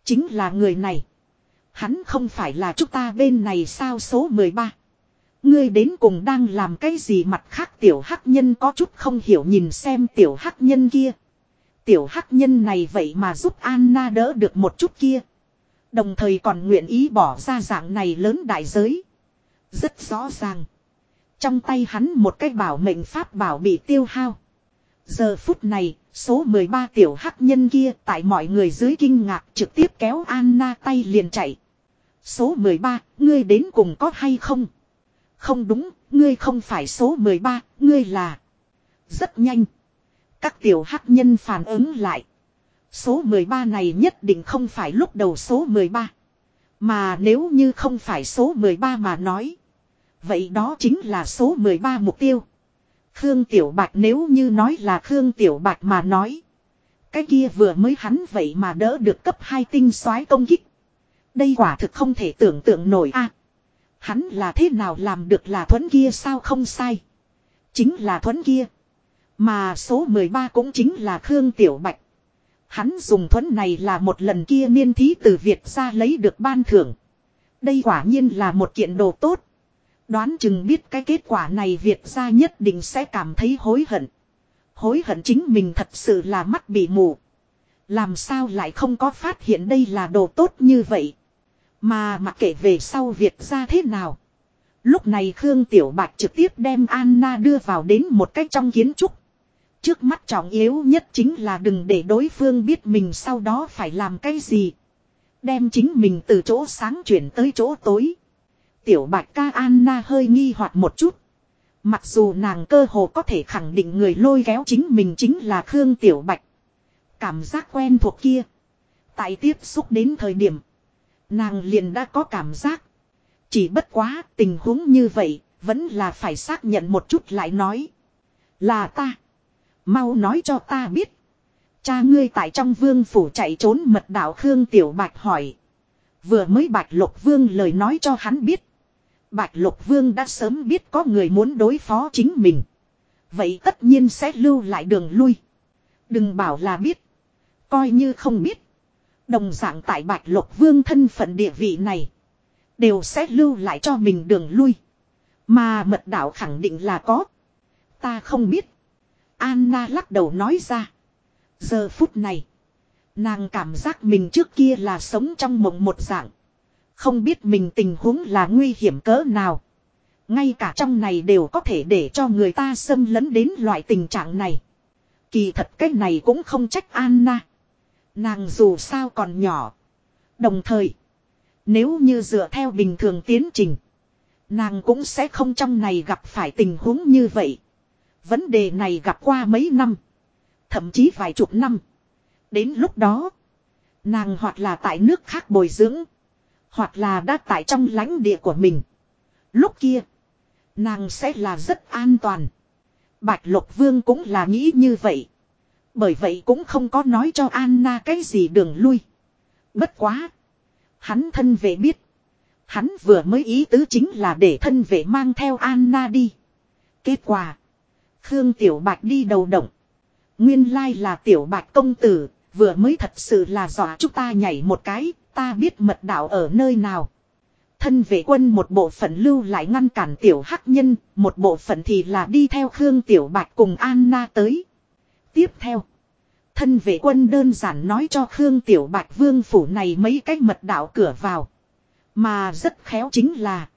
Chính là người này. Hắn không phải là chúng ta bên này sao số 13. Ngươi đến cùng đang làm cái gì mặt khác tiểu hắc nhân có chút không hiểu nhìn xem tiểu hắc nhân kia. Tiểu hắc nhân này vậy mà giúp Anna đỡ được một chút kia. Đồng thời còn nguyện ý bỏ ra dạng này lớn đại giới. Rất rõ ràng. Trong tay hắn một cái bảo mệnh pháp bảo bị tiêu hao. Giờ phút này, số 13 tiểu hắc nhân kia tại mọi người dưới kinh ngạc trực tiếp kéo Anna tay liền chạy. Số 13, ngươi đến cùng có hay không? Không đúng, ngươi không phải số 13, ngươi là... Rất nhanh. Các tiểu hắc nhân phản ứng lại. Số 13 này nhất định không phải lúc đầu số 13. Mà nếu như không phải số 13 mà nói. Vậy đó chính là số 13 mục tiêu. Khương Tiểu Bạch nếu như nói là Khương Tiểu Bạch mà nói. Cái kia vừa mới hắn vậy mà đỡ được cấp hai tinh soái công kích. Đây quả thực không thể tưởng tượng nổi a. hắn là thế nào làm được là thuẫn kia sao không sai. Chính là thuẫn kia. Mà số 13 cũng chính là Khương Tiểu Bạch. Hắn dùng thuẫn này là một lần kia niên thí từ Việt ra lấy được ban thưởng. Đây quả nhiên là một kiện đồ tốt. Đoán chừng biết cái kết quả này Việt ra nhất định sẽ cảm thấy hối hận. Hối hận chính mình thật sự là mắt bị mù. Làm sao lại không có phát hiện đây là đồ tốt như vậy. Mà mặc kệ về sau Việt ra thế nào. Lúc này Khương Tiểu Bạch trực tiếp đem Anna đưa vào đến một cách trong kiến trúc. Trước mắt trọng yếu nhất chính là đừng để đối phương biết mình sau đó phải làm cái gì. Đem chính mình từ chỗ sáng chuyển tới chỗ tối. Tiểu Bạch ca Anna hơi nghi hoặc một chút. Mặc dù nàng cơ hồ có thể khẳng định người lôi kéo chính mình chính là Khương Tiểu Bạch. Cảm giác quen thuộc kia. Tại tiếp xúc đến thời điểm. Nàng liền đã có cảm giác. Chỉ bất quá tình huống như vậy. Vẫn là phải xác nhận một chút lại nói. Là ta. Mau nói cho ta biết. Cha ngươi tại trong vương phủ chạy trốn mật đạo Khương Tiểu Bạch hỏi. Vừa mới Bạch Lục Vương lời nói cho hắn biết. Bạch Lục Vương đã sớm biết có người muốn đối phó chính mình. Vậy tất nhiên sẽ lưu lại đường lui. Đừng bảo là biết. Coi như không biết. Đồng dạng tại Bạch Lục Vương thân phận địa vị này. Đều sẽ lưu lại cho mình đường lui. Mà mật đạo khẳng định là có. Ta không biết. Anna lắc đầu nói ra. Giờ phút này. Nàng cảm giác mình trước kia là sống trong mộng một dạng. Không biết mình tình huống là nguy hiểm cỡ nào. Ngay cả trong này đều có thể để cho người ta xâm lấn đến loại tình trạng này. Kỳ thật cái này cũng không trách Anna. Nàng dù sao còn nhỏ. Đồng thời. Nếu như dựa theo bình thường tiến trình. Nàng cũng sẽ không trong này gặp phải tình huống như vậy. Vấn đề này gặp qua mấy năm. Thậm chí vài chục năm. Đến lúc đó. Nàng hoặc là tại nước khác bồi dưỡng. Hoặc là đã tại trong lãnh địa của mình. Lúc kia. Nàng sẽ là rất an toàn. Bạch Lục Vương cũng là nghĩ như vậy. Bởi vậy cũng không có nói cho Anna cái gì đường lui. Bất quá. Hắn thân vệ biết. Hắn vừa mới ý tứ chính là để thân vệ mang theo Anna đi. Kết quả. Khương Tiểu Bạch đi đầu động. Nguyên lai là Tiểu Bạch công tử, vừa mới thật sự là dọa chúng ta nhảy một cái, ta biết mật đạo ở nơi nào. Thân vệ quân một bộ phận lưu lại ngăn cản Tiểu Hắc Nhân, một bộ phận thì là đi theo Khương Tiểu Bạch cùng Anna tới. Tiếp theo. Thân vệ quân đơn giản nói cho Khương Tiểu Bạch vương phủ này mấy cái mật đạo cửa vào. Mà rất khéo chính là.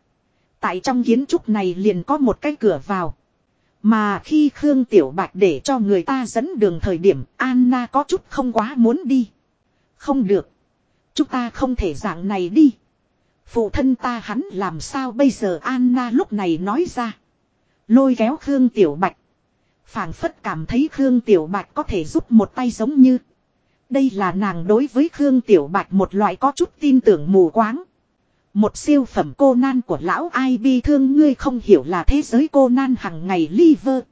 Tại trong kiến trúc này liền có một cái cửa vào. Mà khi Khương Tiểu Bạch để cho người ta dẫn đường thời điểm, Anna có chút không quá muốn đi. Không được. Chúng ta không thể dạng này đi. Phụ thân ta hắn làm sao bây giờ Anna lúc này nói ra. Lôi kéo Khương Tiểu Bạch. phảng phất cảm thấy Khương Tiểu Bạch có thể giúp một tay giống như. Đây là nàng đối với Khương Tiểu Bạch một loại có chút tin tưởng mù quáng. Một siêu phẩm cô nan của lão ai bi thương ngươi không hiểu là thế giới cô nan hằng ngày liver.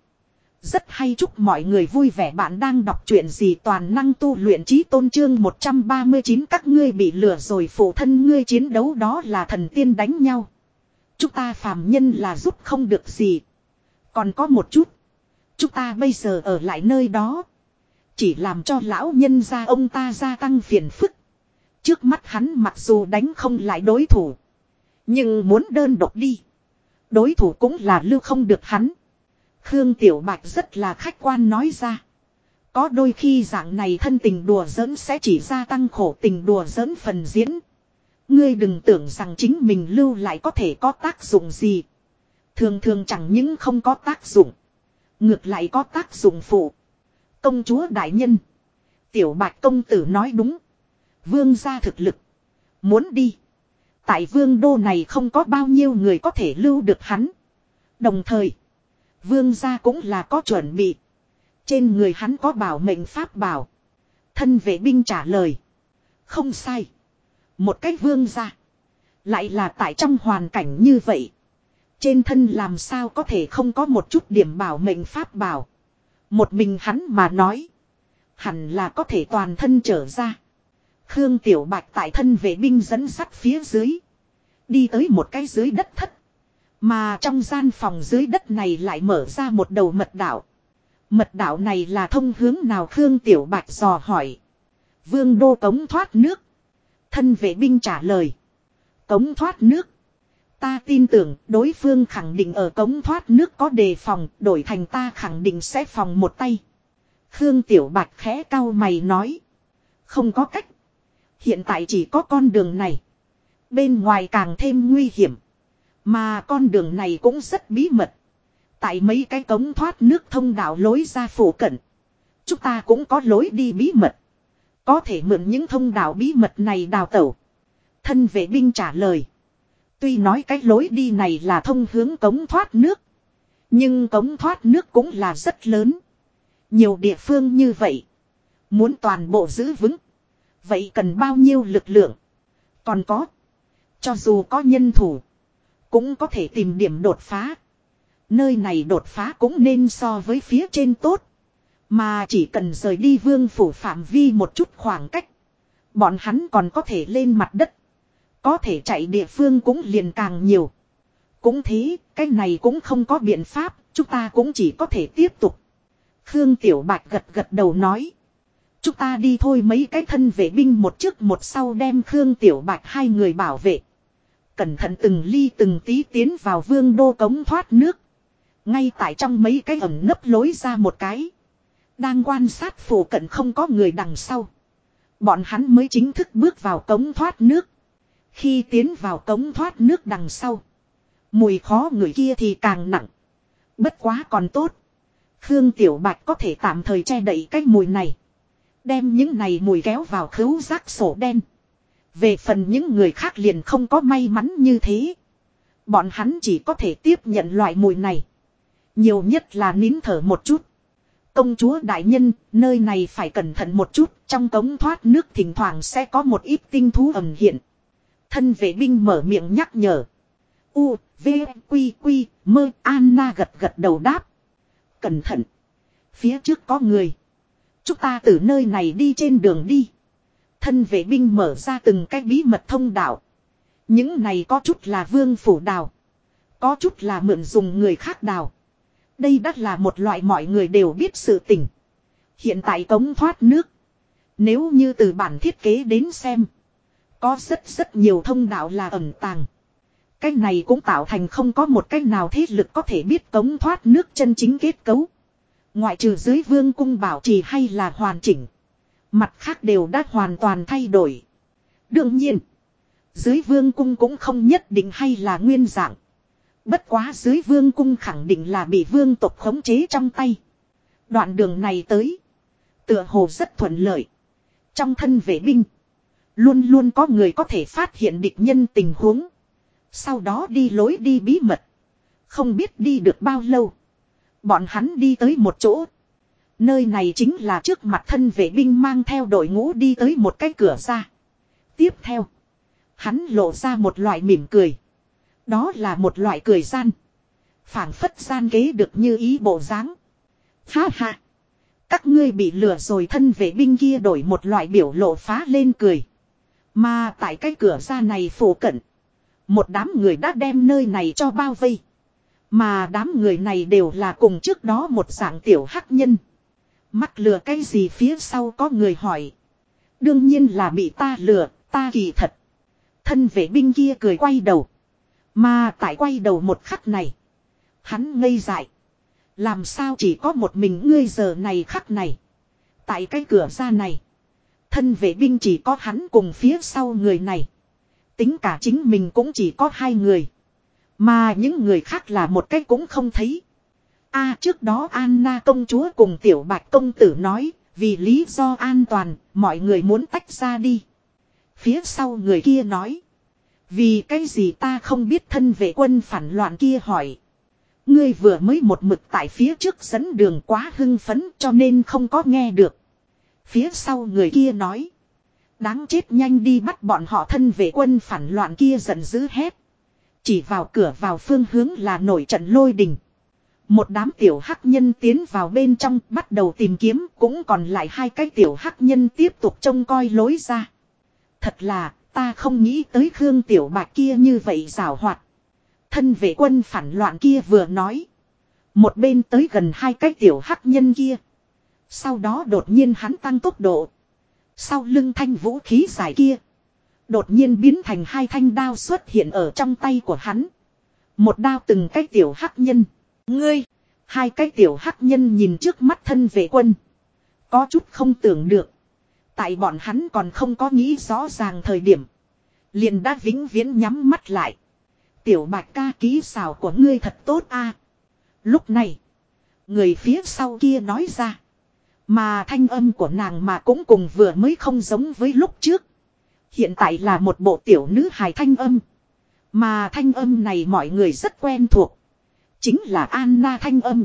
Rất hay chúc mọi người vui vẻ bạn đang đọc chuyện gì toàn năng tu luyện trí tôn trương 139 các ngươi bị lừa rồi phụ thân ngươi chiến đấu đó là thần tiên đánh nhau. Chúng ta phàm nhân là giúp không được gì. Còn có một chút. Chúng ta bây giờ ở lại nơi đó. Chỉ làm cho lão nhân gia ông ta gia tăng phiền phức. Trước mắt hắn mặc dù đánh không lại đối thủ. Nhưng muốn đơn độc đi. Đối thủ cũng là lưu không được hắn. Khương Tiểu Bạch rất là khách quan nói ra. Có đôi khi dạng này thân tình đùa giỡn sẽ chỉ gia tăng khổ tình đùa giỡn phần diễn. Ngươi đừng tưởng rằng chính mình lưu lại có thể có tác dụng gì. Thường thường chẳng những không có tác dụng. Ngược lại có tác dụng phụ. Công chúa đại nhân. Tiểu bạch công tử nói đúng. Vương gia thực lực. Muốn đi. Tại vương đô này không có bao nhiêu người có thể lưu được hắn. Đồng thời. Vương gia cũng là có chuẩn bị. Trên người hắn có bảo mệnh pháp bảo. Thân vệ binh trả lời. Không sai. Một cách vương gia. Lại là tại trong hoàn cảnh như vậy. Trên thân làm sao có thể không có một chút điểm bảo mệnh pháp bảo. Một mình hắn mà nói. Hẳn là có thể toàn thân trở ra. Khương Tiểu Bạch tại thân vệ binh dẫn sắt phía dưới. Đi tới một cái dưới đất thất. Mà trong gian phòng dưới đất này lại mở ra một đầu mật đảo. Mật đảo này là thông hướng nào Khương Tiểu Bạch dò hỏi. Vương đô cống thoát nước. Thân vệ binh trả lời. Cống thoát nước. Ta tin tưởng đối phương khẳng định ở cống thoát nước có đề phòng, đổi thành ta khẳng định sẽ phòng một tay. Khương Tiểu Bạch khẽ cao mày nói. Không có cách. Hiện tại chỉ có con đường này. Bên ngoài càng thêm nguy hiểm. Mà con đường này cũng rất bí mật. Tại mấy cái cống thoát nước thông đạo lối ra phủ cận. Chúng ta cũng có lối đi bí mật. Có thể mượn những thông đạo bí mật này đào tẩu. Thân vệ binh trả lời. Tuy nói cái lối đi này là thông hướng cống thoát nước. Nhưng cống thoát nước cũng là rất lớn. Nhiều địa phương như vậy. Muốn toàn bộ giữ vững. Vậy cần bao nhiêu lực lượng? Còn có. Cho dù có nhân thủ. Cũng có thể tìm điểm đột phá. Nơi này đột phá cũng nên so với phía trên tốt. Mà chỉ cần rời đi vương phủ phạm vi một chút khoảng cách. Bọn hắn còn có thể lên mặt đất. Có thể chạy địa phương cũng liền càng nhiều. Cũng thế, cái này cũng không có biện pháp, chúng ta cũng chỉ có thể tiếp tục. Khương Tiểu Bạch gật gật đầu nói. Chúng ta đi thôi mấy cái thân vệ binh một trước một sau đem Khương Tiểu Bạch hai người bảo vệ. Cẩn thận từng ly từng tí tiến vào vương đô cống thoát nước. Ngay tại trong mấy cái ẩm nấp lối ra một cái. Đang quan sát phủ cận không có người đằng sau. Bọn hắn mới chính thức bước vào cống thoát nước. Khi tiến vào cống thoát nước đằng sau. Mùi khó người kia thì càng nặng. Bất quá còn tốt. Khương Tiểu Bạch có thể tạm thời che đậy cái mùi này. Đem những này mùi kéo vào khứu rác sổ đen. Về phần những người khác liền không có may mắn như thế. Bọn hắn chỉ có thể tiếp nhận loại mùi này. Nhiều nhất là nín thở một chút. Công chúa đại nhân, nơi này phải cẩn thận một chút, trong cống thoát nước thỉnh thoảng sẽ có một ít tinh thú ẩn hiện. Thân vệ binh mở miệng nhắc nhở. U, V, Quy, Quy, Mơ, Anna gật gật đầu đáp. Cẩn thận. Phía trước có người. Chúng ta từ nơi này đi trên đường đi. Thân vệ binh mở ra từng cái bí mật thông đạo. Những này có chút là vương phủ đào. Có chút là mượn dùng người khác đào. Đây đắt là một loại mọi người đều biết sự tình. Hiện tại cống thoát nước. Nếu như từ bản thiết kế đến xem. Có rất rất nhiều thông đạo là ẩn tàng. Cái này cũng tạo thành không có một cách nào thế lực có thể biết cống thoát nước chân chính kết cấu. Ngoại trừ dưới vương cung bảo trì hay là hoàn chỉnh. Mặt khác đều đã hoàn toàn thay đổi. Đương nhiên. Dưới vương cung cũng không nhất định hay là nguyên dạng. Bất quá dưới vương cung khẳng định là bị vương tộc khống chế trong tay. Đoạn đường này tới. Tựa hồ rất thuận lợi. Trong thân vệ binh. Luôn luôn có người có thể phát hiện địch nhân tình huống. Sau đó đi lối đi bí mật. Không biết đi được bao lâu. Bọn hắn đi tới một chỗ. Nơi này chính là trước mặt thân vệ binh mang theo đội ngũ đi tới một cái cửa ra. Tiếp theo. Hắn lộ ra một loại mỉm cười. Đó là một loại cười gian. phảng phất gian kế được như ý bộ dáng. Ha ha. Các ngươi bị lừa rồi thân vệ binh kia đổi một loại biểu lộ phá lên cười. Mà tại cái cửa ra này phổ cận. Một đám người đã đem nơi này cho bao vây. Mà đám người này đều là cùng trước đó một dạng tiểu hắc nhân. Mắc lừa cái gì phía sau có người hỏi. Đương nhiên là bị ta lừa, ta kỳ thật. Thân vệ binh kia cười quay đầu. Mà tại quay đầu một khắc này. Hắn ngây dại. Làm sao chỉ có một mình ngươi giờ này khắc này. Tại cái cửa ra này. Thân vệ binh chỉ có hắn cùng phía sau người này. Tính cả chính mình cũng chỉ có hai người. Mà những người khác là một cái cũng không thấy. a trước đó Anna công chúa cùng tiểu bạch công tử nói. Vì lý do an toàn, mọi người muốn tách ra đi. Phía sau người kia nói. Vì cái gì ta không biết thân vệ quân phản loạn kia hỏi. Ngươi vừa mới một mực tại phía trước dẫn đường quá hưng phấn cho nên không có nghe được. Phía sau người kia nói. Đáng chết nhanh đi bắt bọn họ thân vệ quân phản loạn kia giận dữ hét. Chỉ vào cửa vào phương hướng là nổi trận lôi đình. Một đám tiểu hắc nhân tiến vào bên trong, bắt đầu tìm kiếm, cũng còn lại hai cái tiểu hắc nhân tiếp tục trông coi lối ra. Thật là, ta không nghĩ tới Khương Tiểu Bạch kia như vậy rào hoạt. Thân vệ quân phản loạn kia vừa nói. Một bên tới gần hai cái tiểu hắc nhân kia. Sau đó đột nhiên hắn tăng tốc độ. Sau lưng thanh vũ khí dài kia. Đột nhiên biến thành hai thanh đao xuất hiện ở trong tay của hắn. Một đao từng cái tiểu hắc nhân. Ngươi. Hai cái tiểu hắc nhân nhìn trước mắt thân vệ quân. Có chút không tưởng được. Tại bọn hắn còn không có nghĩ rõ ràng thời điểm. Liền đã vĩnh viễn nhắm mắt lại. Tiểu bạch ca ký xào của ngươi thật tốt a. Lúc này. Người phía sau kia nói ra. Mà thanh âm của nàng mà cũng cùng vừa mới không giống với lúc trước. Hiện tại là một bộ tiểu nữ hài thanh âm. Mà thanh âm này mọi người rất quen thuộc. Chính là Anna thanh âm.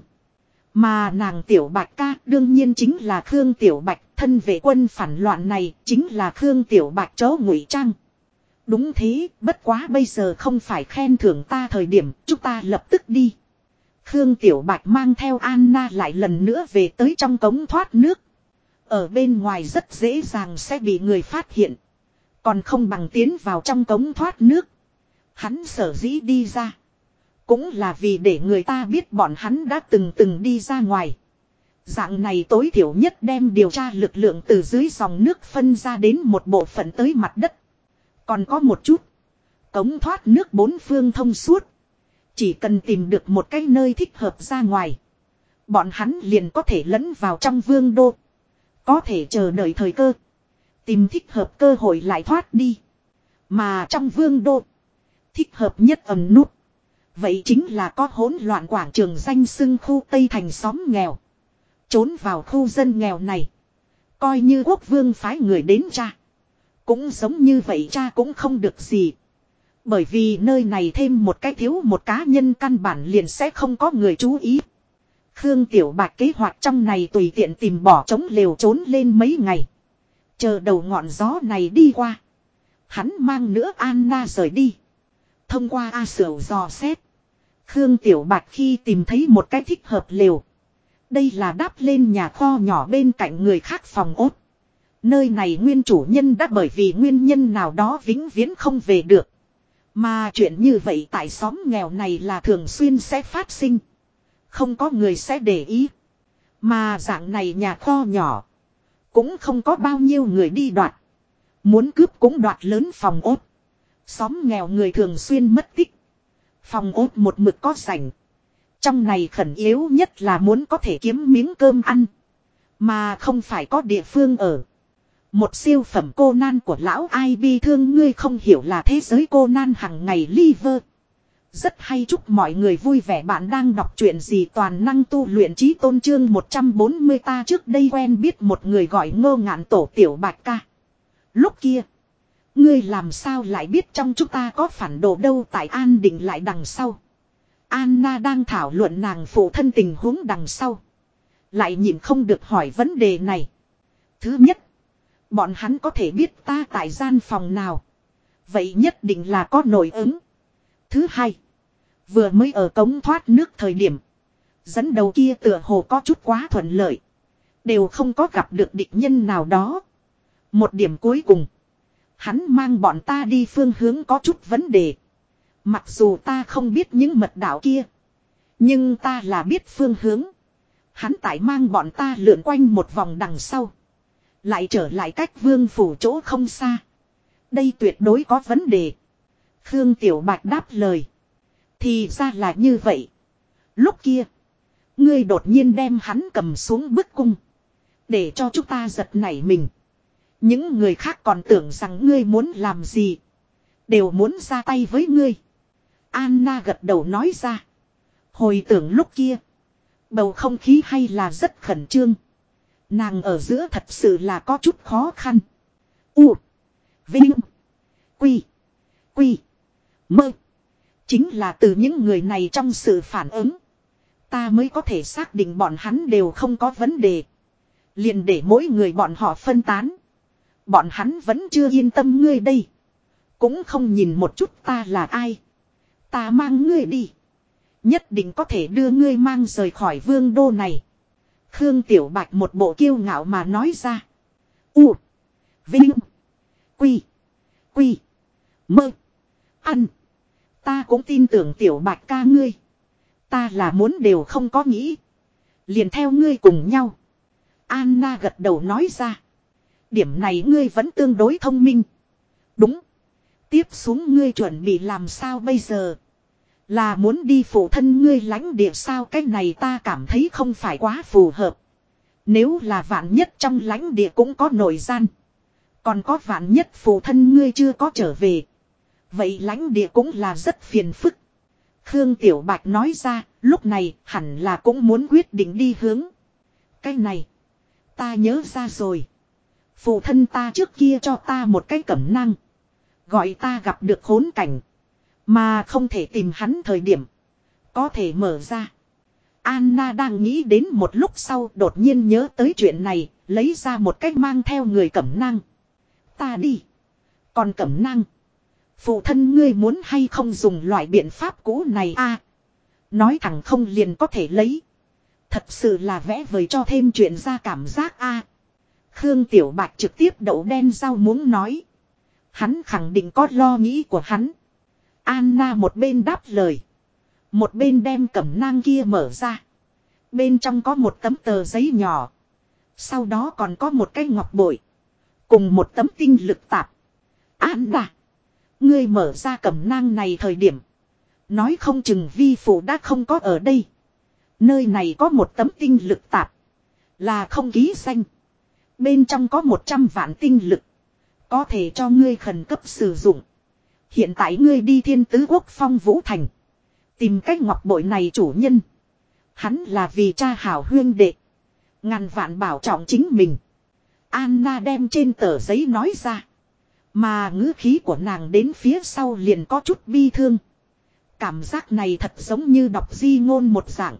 Mà nàng tiểu bạch ca đương nhiên chính là Khương Tiểu Bạch, thân vệ quân phản loạn này chính là Khương Tiểu Bạch chó ngụy trang. Đúng thế, bất quá bây giờ không phải khen thưởng ta thời điểm, chúng ta lập tức đi. Khương Tiểu Bạch mang theo Anna lại lần nữa về tới trong cống thoát nước. Ở bên ngoài rất dễ dàng sẽ bị người phát hiện. Còn không bằng tiến vào trong cống thoát nước. Hắn sở dĩ đi ra. Cũng là vì để người ta biết bọn hắn đã từng từng đi ra ngoài. Dạng này tối thiểu nhất đem điều tra lực lượng từ dưới dòng nước phân ra đến một bộ phận tới mặt đất. Còn có một chút. Cống thoát nước bốn phương thông suốt. Chỉ cần tìm được một cái nơi thích hợp ra ngoài. Bọn hắn liền có thể lẫn vào trong vương đô. Có thể chờ đợi thời cơ. Tìm thích hợp cơ hội lại thoát đi. Mà trong vương đô. Thích hợp nhất ẩm nút. Vậy chính là có hỗn loạn quảng trường danh xưng khu Tây Thành xóm nghèo. Trốn vào khu dân nghèo này. Coi như quốc vương phái người đến cha. Cũng giống như vậy cha cũng không được gì. Bởi vì nơi này thêm một cái thiếu một cá nhân căn bản liền sẽ không có người chú ý. Khương Tiểu Bạch kế hoạch trong này tùy tiện tìm bỏ trống lều trốn lên mấy ngày. Chờ đầu ngọn gió này đi qua. Hắn mang nữa Anna rời đi. Thông qua A Sửu dò xét. Khương Tiểu Bạch khi tìm thấy một cái thích hợp liều, Đây là đáp lên nhà kho nhỏ bên cạnh người khác phòng ốt. Nơi này nguyên chủ nhân đã bởi vì nguyên nhân nào đó vĩnh viễn không về được. Mà chuyện như vậy tại xóm nghèo này là thường xuyên sẽ phát sinh. Không có người sẽ để ý. Mà dạng này nhà kho nhỏ. Cũng không có bao nhiêu người đi đoạt. Muốn cướp cũng đoạt lớn phòng ốt. Xóm nghèo người thường xuyên mất tích. Phòng ốt một mực có sảnh. Trong này khẩn yếu nhất là muốn có thể kiếm miếng cơm ăn. Mà không phải có địa phương ở. Một siêu phẩm cô nan của lão ai bi thương ngươi không hiểu là thế giới cô nan hằng ngày liver. Rất hay chúc mọi người vui vẻ bạn đang đọc truyện gì toàn năng tu luyện trí tôn trương 140 ta trước đây quen biết một người gọi ngô ngạn tổ tiểu bạch ca. Lúc kia, ngươi làm sao lại biết trong chúng ta có phản đồ đâu tại an định lại đằng sau. Anna đang thảo luận nàng phụ thân tình huống đằng sau. Lại nhìn không được hỏi vấn đề này. Thứ nhất, bọn hắn có thể biết ta tại gian phòng nào. Vậy nhất định là có nội ứng. Thứ hai, vừa mới ở cống thoát nước thời điểm. Dẫn đầu kia tựa hồ có chút quá thuận lợi. Đều không có gặp được địch nhân nào đó. Một điểm cuối cùng. Hắn mang bọn ta đi phương hướng có chút vấn đề. Mặc dù ta không biết những mật đạo kia. Nhưng ta là biết phương hướng. Hắn tại mang bọn ta lượn quanh một vòng đằng sau. Lại trở lại cách vương phủ chỗ không xa. Đây tuyệt đối có vấn đề. Khương Tiểu Bạch đáp lời. Thì ra là như vậy. Lúc kia. Ngươi đột nhiên đem hắn cầm xuống bức cung. Để cho chúng ta giật nảy mình. Những người khác còn tưởng rằng ngươi muốn làm gì. Đều muốn ra tay với ngươi. Anna gật đầu nói ra. Hồi tưởng lúc kia. Bầu không khí hay là rất khẩn trương. Nàng ở giữa thật sự là có chút khó khăn. U. Vinh. Quy. Quy. Mơ. Chính là từ những người này trong sự phản ứng. Ta mới có thể xác định bọn hắn đều không có vấn đề. Liền để mỗi người bọn họ phân tán. Bọn hắn vẫn chưa yên tâm ngươi đây. Cũng không nhìn một chút ta là ai. Ta mang ngươi đi. Nhất định có thể đưa ngươi mang rời khỏi vương đô này. Khương Tiểu Bạch một bộ kiêu ngạo mà nói ra. U. Vinh. Quy. Quy. Mơ. Ăn. Ta cũng tin tưởng tiểu bạch ca ngươi. Ta là muốn đều không có nghĩ. Liền theo ngươi cùng nhau. Anna gật đầu nói ra. Điểm này ngươi vẫn tương đối thông minh. Đúng. Tiếp xuống ngươi chuẩn bị làm sao bây giờ? Là muốn đi phụ thân ngươi lãnh địa sao cái này ta cảm thấy không phải quá phù hợp. Nếu là vạn nhất trong lãnh địa cũng có nội gian. Còn có vạn nhất phụ thân ngươi chưa có trở về. Vậy lãnh địa cũng là rất phiền phức. Khương Tiểu Bạch nói ra, lúc này hẳn là cũng muốn quyết định đi hướng. Cái này, ta nhớ ra rồi. Phụ thân ta trước kia cho ta một cái cẩm năng. Gọi ta gặp được khốn cảnh. Mà không thể tìm hắn thời điểm. Có thể mở ra. Anna đang nghĩ đến một lúc sau đột nhiên nhớ tới chuyện này, lấy ra một cách mang theo người cẩm năng. Ta đi. Còn cẩm năng. Phụ thân ngươi muốn hay không dùng loại biện pháp cũ này a Nói thẳng không liền có thể lấy. Thật sự là vẽ vời cho thêm chuyện ra cảm giác a Khương Tiểu Bạch trực tiếp đậu đen rau muốn nói. Hắn khẳng định có lo nghĩ của hắn. Anna một bên đáp lời. Một bên đem cẩm nang kia mở ra. Bên trong có một tấm tờ giấy nhỏ. Sau đó còn có một cái ngọc bội. Cùng một tấm tinh lực tạp. Anna. Ngươi mở ra cẩm nang này thời điểm. Nói không chừng vi phụ đã không có ở đây. Nơi này có một tấm tinh lực tạp. Là không ký xanh. Bên trong có 100 vạn tinh lực. Có thể cho ngươi khẩn cấp sử dụng. Hiện tại ngươi đi thiên tứ quốc phong vũ thành. Tìm cách ngọc bội này chủ nhân. Hắn là vì cha hảo huyên đệ. Ngàn vạn bảo trọng chính mình. Anna đem trên tờ giấy nói ra. Mà ngữ khí của nàng đến phía sau liền có chút bi thương. Cảm giác này thật giống như đọc di ngôn một dạng.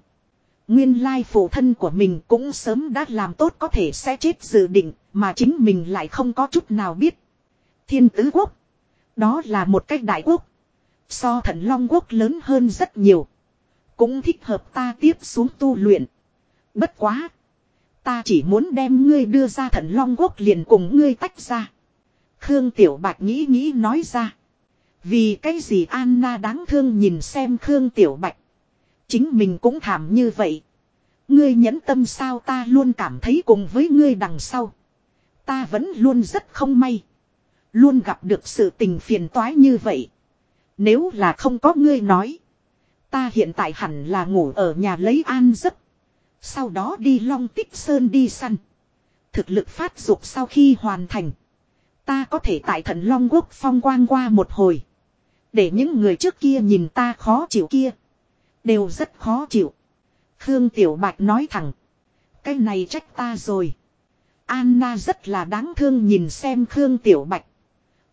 Nguyên lai phụ thân của mình cũng sớm đã làm tốt có thể sẽ chết dự định, mà chính mình lại không có chút nào biết. Thiên tứ quốc. Đó là một cách đại quốc. So thần long quốc lớn hơn rất nhiều. Cũng thích hợp ta tiếp xuống tu luyện. Bất quá. Ta chỉ muốn đem ngươi đưa ra thần long quốc liền cùng ngươi tách ra. Khương Tiểu Bạch nghĩ nghĩ nói ra. Vì cái gì Anna đáng thương nhìn xem Khương Tiểu Bạch. Chính mình cũng thảm như vậy. Ngươi nhẫn tâm sao ta luôn cảm thấy cùng với ngươi đằng sau. Ta vẫn luôn rất không may. Luôn gặp được sự tình phiền toái như vậy. Nếu là không có ngươi nói. Ta hiện tại hẳn là ngủ ở nhà lấy an giấc. Sau đó đi long tích sơn đi săn. Thực lực phát dục sau khi hoàn thành. Ta có thể tại thần long quốc phong quang qua một hồi. Để những người trước kia nhìn ta khó chịu kia. Đều rất khó chịu. Khương Tiểu Bạch nói thẳng. Cái này trách ta rồi. Anna rất là đáng thương nhìn xem Khương Tiểu Bạch.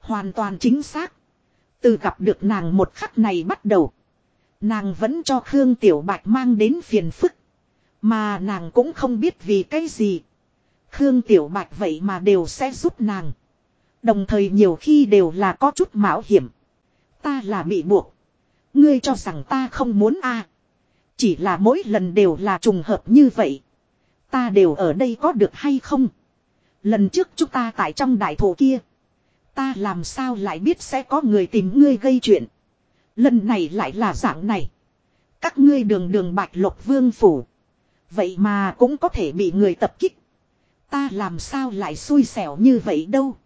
Hoàn toàn chính xác. Từ gặp được nàng một khắc này bắt đầu. Nàng vẫn cho Khương Tiểu Bạch mang đến phiền phức. Mà nàng cũng không biết vì cái gì. Khương Tiểu Bạch vậy mà đều sẽ giúp nàng. Đồng thời nhiều khi đều là có chút mạo hiểm. Ta là bị buộc. Ngươi cho rằng ta không muốn a Chỉ là mỗi lần đều là trùng hợp như vậy. Ta đều ở đây có được hay không? Lần trước chúng ta tại trong đại thổ kia. Ta làm sao lại biết sẽ có người tìm ngươi gây chuyện. Lần này lại là dạng này. Các ngươi đường đường bạch lục vương phủ. Vậy mà cũng có thể bị người tập kích. Ta làm sao lại xui xẻo như vậy đâu.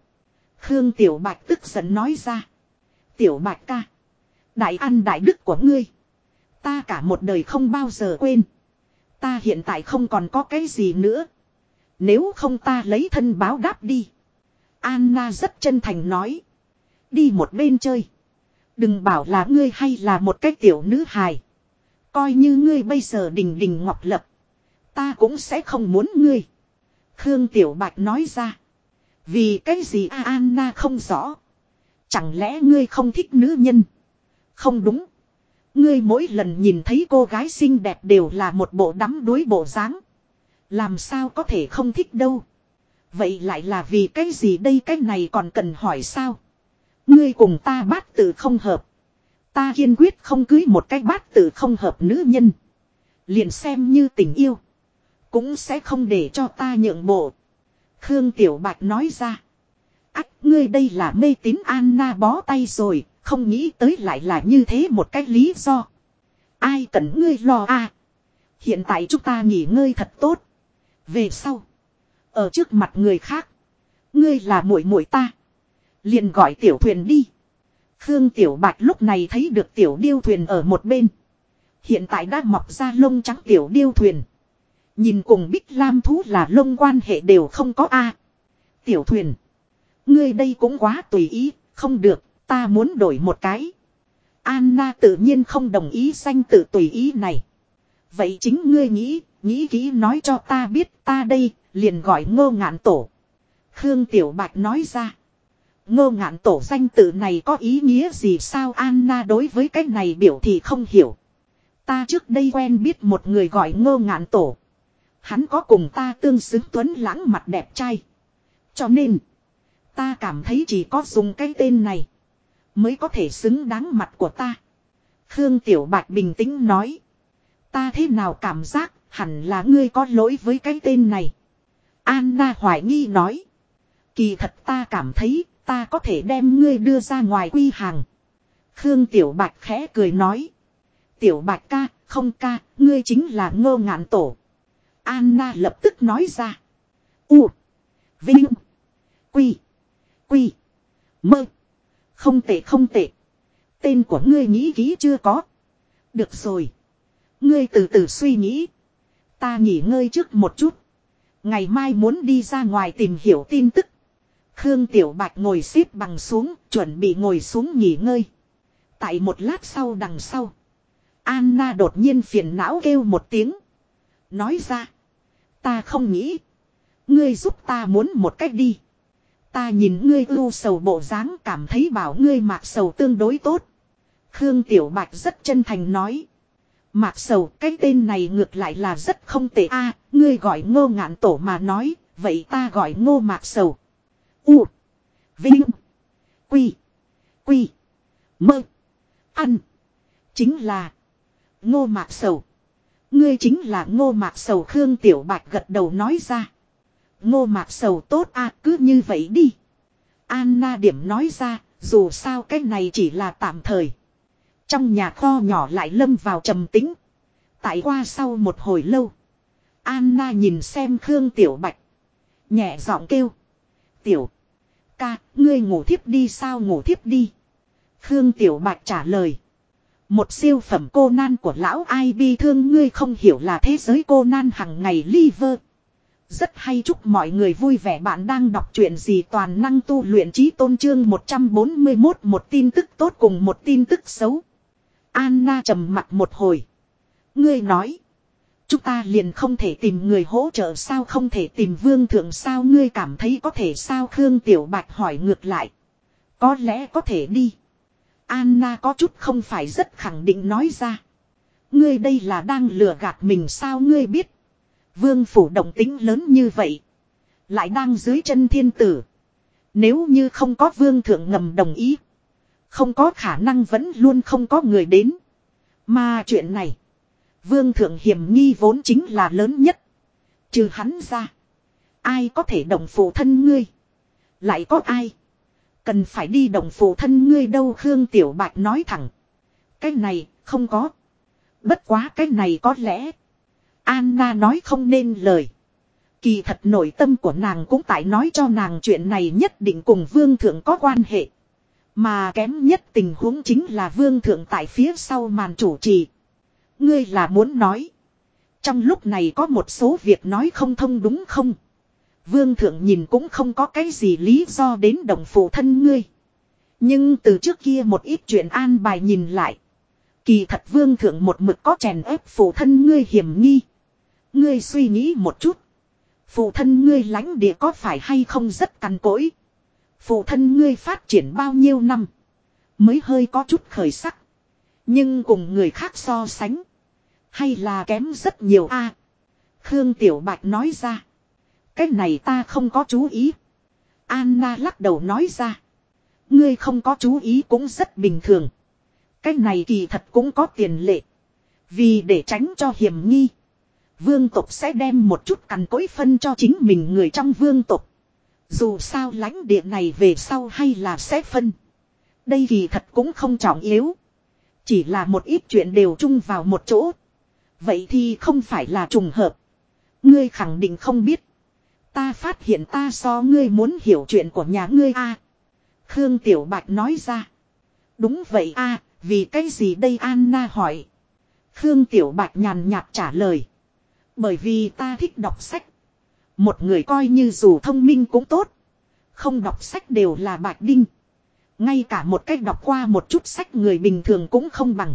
Khương Tiểu Bạch tức giận nói ra. Tiểu Bạch ca. Đại ăn đại đức của ngươi. Ta cả một đời không bao giờ quên. Ta hiện tại không còn có cái gì nữa. Nếu không ta lấy thân báo đáp đi. Anna rất chân thành nói. Đi một bên chơi. Đừng bảo là ngươi hay là một cái tiểu nữ hài. Coi như ngươi bây giờ đình đình ngọc lập. Ta cũng sẽ không muốn ngươi. Khương Tiểu Bạch nói ra. Vì cái gì A Anna không rõ. Chẳng lẽ ngươi không thích nữ nhân? Không đúng. Ngươi mỗi lần nhìn thấy cô gái xinh đẹp đều là một bộ đắm đuối bộ dáng. Làm sao có thể không thích đâu. Vậy lại là vì cái gì đây cái này còn cần hỏi sao? Ngươi cùng ta bát tự không hợp. Ta kiên quyết không cưới một cái bát tự không hợp nữ nhân. Liền xem như tình yêu. Cũng sẽ không để cho ta nhượng bộ. Khương Tiểu Bạch nói ra. Ách, ngươi đây là mê tín Anna bó tay rồi. Không nghĩ tới lại là như thế một cách lý do. Ai cần ngươi lo à. Hiện tại chúng ta nghỉ ngơi thật tốt. Về sau. Ở trước mặt người khác. Ngươi là muội muội ta. Liền gọi tiểu thuyền đi. Khương Tiểu Bạch lúc này thấy được tiểu điêu thuyền ở một bên. Hiện tại đã mọc ra lông trắng tiểu điêu thuyền. Nhìn cùng Bích Lam thú là lông quan hệ đều không có a. Tiểu thuyền. Ngươi đây cũng quá tùy ý, không được, ta muốn đổi một cái. Anna tự nhiên không đồng ý sanh tự tùy ý này. Vậy chính ngươi nghĩ, nghĩ kỹ nói cho ta biết ta đây, liền gọi ngô ngạn tổ. Khương Tiểu Bạch nói ra. Ngô ngạn tổ danh tự này có ý nghĩa gì sao Anna đối với cái này biểu thì không hiểu. Ta trước đây quen biết một người gọi ngô ngạn tổ. Hắn có cùng ta tương xứng tuấn lãng mặt đẹp trai. Cho nên, ta cảm thấy chỉ có dùng cái tên này mới có thể xứng đáng mặt của ta. Khương Tiểu Bạch bình tĩnh nói. Ta thế nào cảm giác hẳn là ngươi có lỗi với cái tên này. Anna hoài nghi nói. Kỳ thật ta cảm thấy ta có thể đem ngươi đưa ra ngoài quy hàng. Khương Tiểu Bạch khẽ cười nói. Tiểu Bạch ca, không ca, ngươi chính là ngô ngạn tổ. Anna lập tức nói ra. U. Vinh. Quy. Quy. Mơ. Không tệ không tệ. Tên của ngươi nghĩ kỹ chưa có. Được rồi. Ngươi từ từ suy nghĩ. Ta nghỉ ngơi trước một chút. Ngày mai muốn đi ra ngoài tìm hiểu tin tức. Khương Tiểu Bạch ngồi xếp bằng xuống, chuẩn bị ngồi xuống nghỉ ngơi. Tại một lát sau đằng sau. Anna đột nhiên phiền não kêu một tiếng. Nói ra. Ta không nghĩ. Ngươi giúp ta muốn một cách đi. Ta nhìn ngươi ưu sầu bộ dáng cảm thấy bảo ngươi mạc sầu tương đối tốt. Khương Tiểu Bạch rất chân thành nói. Mạc sầu cái tên này ngược lại là rất không tệ a ngươi gọi ngô ngạn tổ mà nói, vậy ta gọi ngô mạc sầu. U. Vinh. Quy. Quy. Mơ. Ăn. Chính là. Ngô mạc sầu. Ngươi chính là ngô mạc sầu Khương Tiểu Bạch gật đầu nói ra. Ngô mạc sầu tốt à cứ như vậy đi. Anna điểm nói ra, dù sao cái này chỉ là tạm thời. Trong nhà kho nhỏ lại lâm vào trầm tính. Tại qua sau một hồi lâu. Anna nhìn xem Khương Tiểu Bạch. Nhẹ giọng kêu. Tiểu. Ca, ngươi ngủ thiếp đi sao ngủ thiếp đi. Khương Tiểu Bạch trả lời. Một siêu phẩm cô nan của lão ai bi thương ngươi không hiểu là thế giới cô nan hằng ngày liver. Rất hay chúc mọi người vui vẻ bạn đang đọc truyện gì toàn năng tu luyện trí tôn trương 141 một tin tức tốt cùng một tin tức xấu. Anna trầm mặt một hồi. Ngươi nói. Chúng ta liền không thể tìm người hỗ trợ sao, không thể tìm vương thượng sao, ngươi cảm thấy có thể sao Khương Tiểu Bạch hỏi ngược lại. Có lẽ có thể đi. Anna có chút không phải rất khẳng định nói ra. Ngươi đây là đang lừa gạt mình sao ngươi biết. Vương phủ động tính lớn như vậy. Lại đang dưới chân thiên tử. Nếu như không có vương thượng ngầm đồng ý. Không có khả năng vẫn luôn không có người đến. Mà chuyện này. Vương thượng hiểm nghi vốn chính là lớn nhất. Trừ hắn ra. Ai có thể đồng phụ thân ngươi. Lại có ai. Cần phải đi đồng phụ thân ngươi đâu, Khương Tiểu Bạch nói thẳng. Cái này, không có. Bất quá cái này có lẽ. Anna nói không nên lời. Kỳ thật nội tâm của nàng cũng tại nói cho nàng chuyện này nhất định cùng vương thượng có quan hệ. Mà kém nhất tình huống chính là vương thượng tại phía sau màn chủ trì. Ngươi là muốn nói. Trong lúc này có một số việc nói không thông đúng không? Vương thượng nhìn cũng không có cái gì lý do đến đồng phụ thân ngươi. Nhưng từ trước kia một ít chuyện an bài nhìn lại. Kỳ thật vương thượng một mực có chèn ép phụ thân ngươi hiểm nghi. Ngươi suy nghĩ một chút. Phụ thân ngươi lãnh địa có phải hay không rất cằn cỗi. Phụ thân ngươi phát triển bao nhiêu năm. Mới hơi có chút khởi sắc. Nhưng cùng người khác so sánh. Hay là kém rất nhiều a Khương Tiểu Bạch nói ra. Cái này ta không có chú ý. Anna lắc đầu nói ra. Ngươi không có chú ý cũng rất bình thường. Cái này kỳ thật cũng có tiền lệ. Vì để tránh cho hiểm nghi. Vương tộc sẽ đem một chút cằn cối phân cho chính mình người trong vương tộc. Dù sao lãnh địa này về sau hay là sẽ phân. Đây kỳ thật cũng không trọng yếu. Chỉ là một ít chuyện đều chung vào một chỗ. Vậy thì không phải là trùng hợp. Ngươi khẳng định không biết. Ta phát hiện ta so ngươi muốn hiểu chuyện của nhà ngươi a. Khương Tiểu Bạch nói ra. Đúng vậy a, vì cái gì đây Anna hỏi. Khương Tiểu Bạch nhàn nhạt trả lời. Bởi vì ta thích đọc sách. Một người coi như dù thông minh cũng tốt. Không đọc sách đều là bạch đinh. Ngay cả một cách đọc qua một chút sách người bình thường cũng không bằng.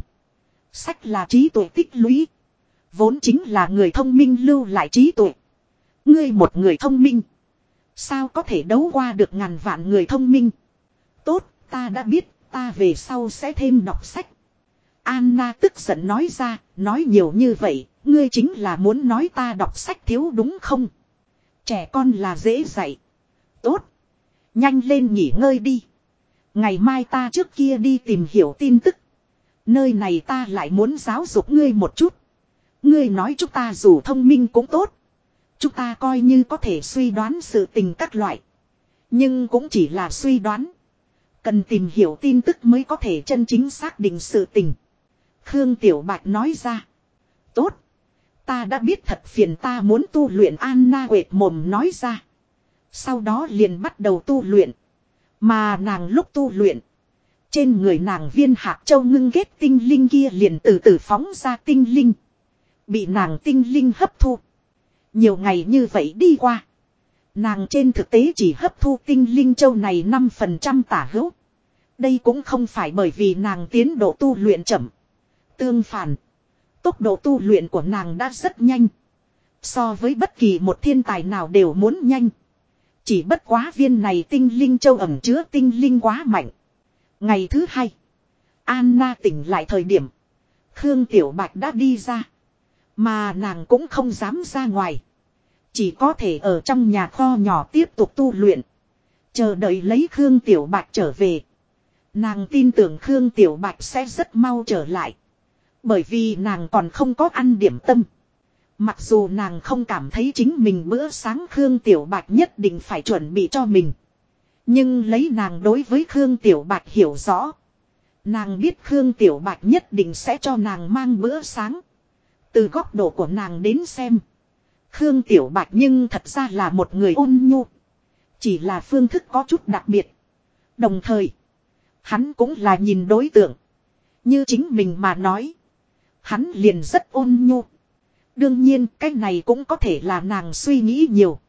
Sách là trí tuệ tích lũy. Vốn chính là người thông minh lưu lại trí tuệ. Ngươi một người thông minh. Sao có thể đấu qua được ngàn vạn người thông minh. Tốt, ta đã biết, ta về sau sẽ thêm đọc sách. Anna tức giận nói ra, nói nhiều như vậy, ngươi chính là muốn nói ta đọc sách thiếu đúng không? Trẻ con là dễ dạy. Tốt. Nhanh lên nghỉ ngơi đi. Ngày mai ta trước kia đi tìm hiểu tin tức. Nơi này ta lại muốn giáo dục ngươi một chút. Ngươi nói chúng ta dù thông minh cũng tốt. Chúng ta coi như có thể suy đoán sự tình các loại. Nhưng cũng chỉ là suy đoán. Cần tìm hiểu tin tức mới có thể chân chính xác định sự tình. Khương Tiểu Bạch nói ra. Tốt. Ta đã biết thật phiền ta muốn tu luyện Anna quệt mồm nói ra. Sau đó liền bắt đầu tu luyện. Mà nàng lúc tu luyện. Trên người nàng viên hạt châu ngưng ghét tinh linh kia liền từ từ phóng ra tinh linh. Bị nàng tinh linh hấp thu. Nhiều ngày như vậy đi qua. Nàng trên thực tế chỉ hấp thu tinh linh châu này 5% tả hữu. Đây cũng không phải bởi vì nàng tiến độ tu luyện chậm. Tương phản. Tốc độ tu luyện của nàng đã rất nhanh. So với bất kỳ một thiên tài nào đều muốn nhanh. Chỉ bất quá viên này tinh linh châu ẩm chứa tinh linh quá mạnh. Ngày thứ hai. Anna tỉnh lại thời điểm. Khương Tiểu Bạch đã đi ra. Mà nàng cũng không dám ra ngoài. Chỉ có thể ở trong nhà kho nhỏ tiếp tục tu luyện. Chờ đợi lấy Khương Tiểu Bạch trở về. Nàng tin tưởng Khương Tiểu Bạch sẽ rất mau trở lại. Bởi vì nàng còn không có ăn điểm tâm. Mặc dù nàng không cảm thấy chính mình bữa sáng Khương Tiểu Bạch nhất định phải chuẩn bị cho mình. Nhưng lấy nàng đối với Khương Tiểu Bạch hiểu rõ. Nàng biết Khương Tiểu Bạch nhất định sẽ cho nàng mang bữa sáng. Từ góc độ của nàng đến xem. Khương Tiểu Bạch nhưng thật ra là một người ôn nhu. Chỉ là phương thức có chút đặc biệt. Đồng thời. Hắn cũng là nhìn đối tượng. Như chính mình mà nói. Hắn liền rất ôn nhu. Đương nhiên cái này cũng có thể là nàng suy nghĩ nhiều.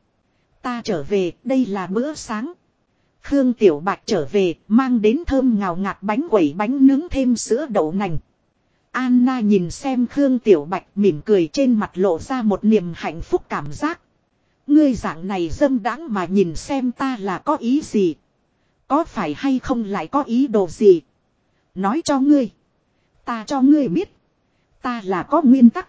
Ta trở về, đây là bữa sáng. Khương Tiểu Bạch trở về, mang đến thơm ngào ngạt bánh quẩy bánh nướng thêm sữa đậu nành. Anna nhìn xem Khương Tiểu Bạch mỉm cười trên mặt lộ ra một niềm hạnh phúc cảm giác. Ngươi dạng này dâm đáng mà nhìn xem ta là có ý gì. Có phải hay không lại có ý đồ gì. Nói cho ngươi. Ta cho ngươi biết. Ta là có nguyên tắc.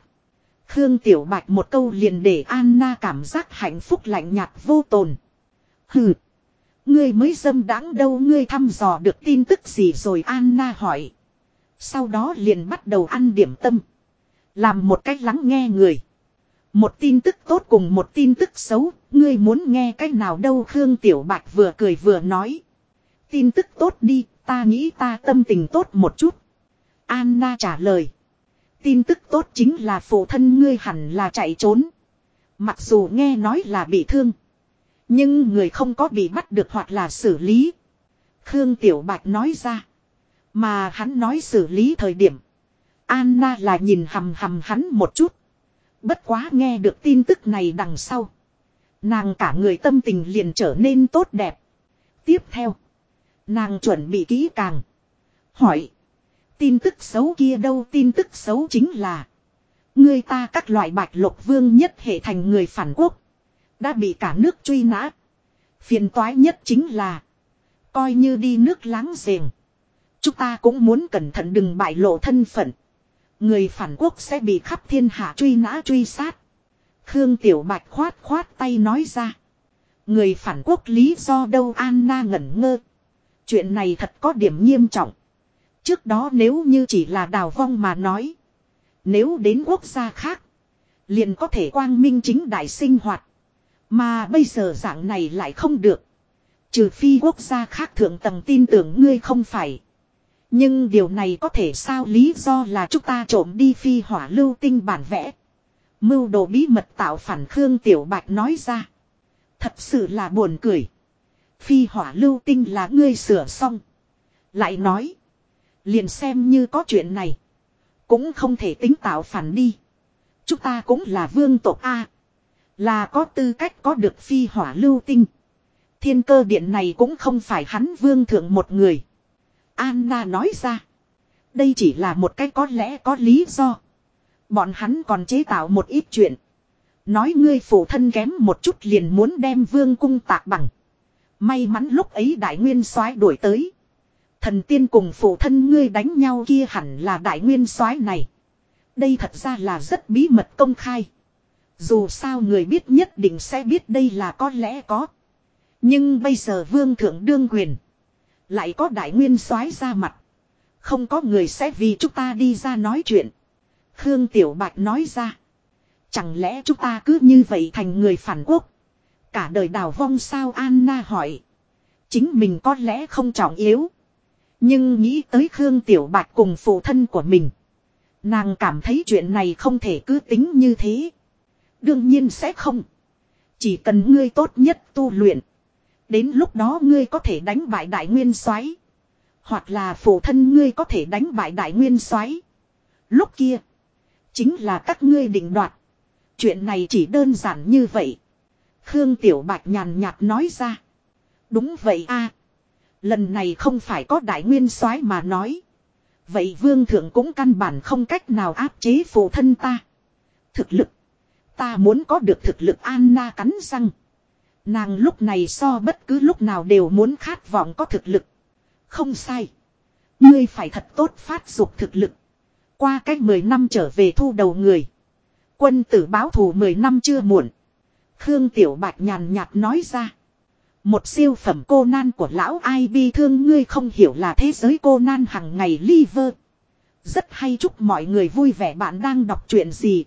Khương Tiểu Bạch một câu liền để Anna cảm giác hạnh phúc lạnh nhạt vô tồn. Hừ. Ngươi mới dâm đáng đâu, ngươi thăm dò được tin tức gì rồi Anna hỏi. Sau đó liền bắt đầu ăn điểm tâm. Làm một cách lắng nghe người. Một tin tức tốt cùng một tin tức xấu, ngươi muốn nghe cách nào đâu Khương Tiểu Bạch vừa cười vừa nói. Tin tức tốt đi, ta nghĩ ta tâm tình tốt một chút. Anna trả lời. Tin tức tốt chính là phụ thân ngươi hẳn là chạy trốn. Mặc dù nghe nói là bị thương. Nhưng người không có bị bắt được hoặc là xử lý. Khương Tiểu Bạch nói ra. Mà hắn nói xử lý thời điểm. Anna là nhìn hầm hầm hắn một chút. Bất quá nghe được tin tức này đằng sau. Nàng cả người tâm tình liền trở nên tốt đẹp. Tiếp theo. Nàng chuẩn bị kỹ càng. Hỏi. Tin tức xấu kia đâu tin tức xấu chính là. Người ta các loại bạch lục vương nhất hệ thành người phản quốc. Đã bị cả nước truy nã. Phiền toái nhất chính là. Coi như đi nước láng giềng. Chúng ta cũng muốn cẩn thận đừng bại lộ thân phận. Người phản quốc sẽ bị khắp thiên hạ truy nã truy sát. Khương Tiểu Bạch khoát khoát tay nói ra. Người phản quốc lý do đâu Anna ngẩn ngơ. Chuyện này thật có điểm nghiêm trọng. Trước đó nếu như chỉ là đào vong mà nói. Nếu đến quốc gia khác. Liền có thể quang minh chính đại sinh hoạt. Mà bây giờ dạng này lại không được. Trừ phi quốc gia khác thượng tầng tin tưởng ngươi không phải. Nhưng điều này có thể sao lý do là chúng ta trộm đi phi hỏa lưu tinh bản vẽ. Mưu đồ bí mật tạo phản Khương Tiểu Bạch nói ra. Thật sự là buồn cười. Phi hỏa lưu tinh là ngươi sửa xong. Lại nói. Liền xem như có chuyện này. Cũng không thể tính tạo phản đi. Chúng ta cũng là vương tộc A. Là có tư cách có được phi hỏa lưu tinh. Thiên cơ điện này cũng không phải hắn vương thượng một người. Anna nói ra. Đây chỉ là một cái có lẽ có lý do. Bọn hắn còn chế tạo một ít chuyện. Nói ngươi phụ thân kém một chút liền muốn đem vương cung tạc bằng. May mắn lúc ấy đại nguyên soái đuổi tới. Thần tiên cùng phụ thân ngươi đánh nhau kia hẳn là đại nguyên soái này. Đây thật ra là rất bí mật công khai. Dù sao người biết nhất định sẽ biết đây là có lẽ có. Nhưng bây giờ vương thượng đương quyền. Lại có đại nguyên soái ra mặt. Không có người sẽ vì chúng ta đi ra nói chuyện. Khương Tiểu Bạch nói ra. Chẳng lẽ chúng ta cứ như vậy thành người phản quốc. Cả đời đào vong sao Anna hỏi. Chính mình có lẽ không trọng yếu. Nhưng nghĩ tới Khương Tiểu Bạch cùng phụ thân của mình. Nàng cảm thấy chuyện này không thể cứ tính như thế. Đương nhiên sẽ không. Chỉ cần ngươi tốt nhất tu luyện. Đến lúc đó ngươi có thể đánh bại đại nguyên soái Hoặc là phụ thân ngươi có thể đánh bại đại nguyên soái Lúc kia. Chính là các ngươi định đoạt. Chuyện này chỉ đơn giản như vậy. Khương Tiểu Bạch nhàn nhạt nói ra. Đúng vậy a Lần này không phải có đại nguyên soái mà nói. Vậy vương thượng cũng căn bản không cách nào áp chế phụ thân ta. Thực lực. Ta muốn có được thực lực Anna cắn răng. Nàng lúc này so bất cứ lúc nào đều muốn khát vọng có thực lực. Không sai. Ngươi phải thật tốt phát dục thực lực. Qua cách 10 năm trở về thu đầu người. Quân tử báo thù 10 năm chưa muộn. Khương Tiểu Bạch nhàn nhạt nói ra. Một siêu phẩm cô nan của lão ai bi thương ngươi không hiểu là thế giới cô nan hằng ngày liver. Rất hay chúc mọi người vui vẻ bạn đang đọc chuyện gì.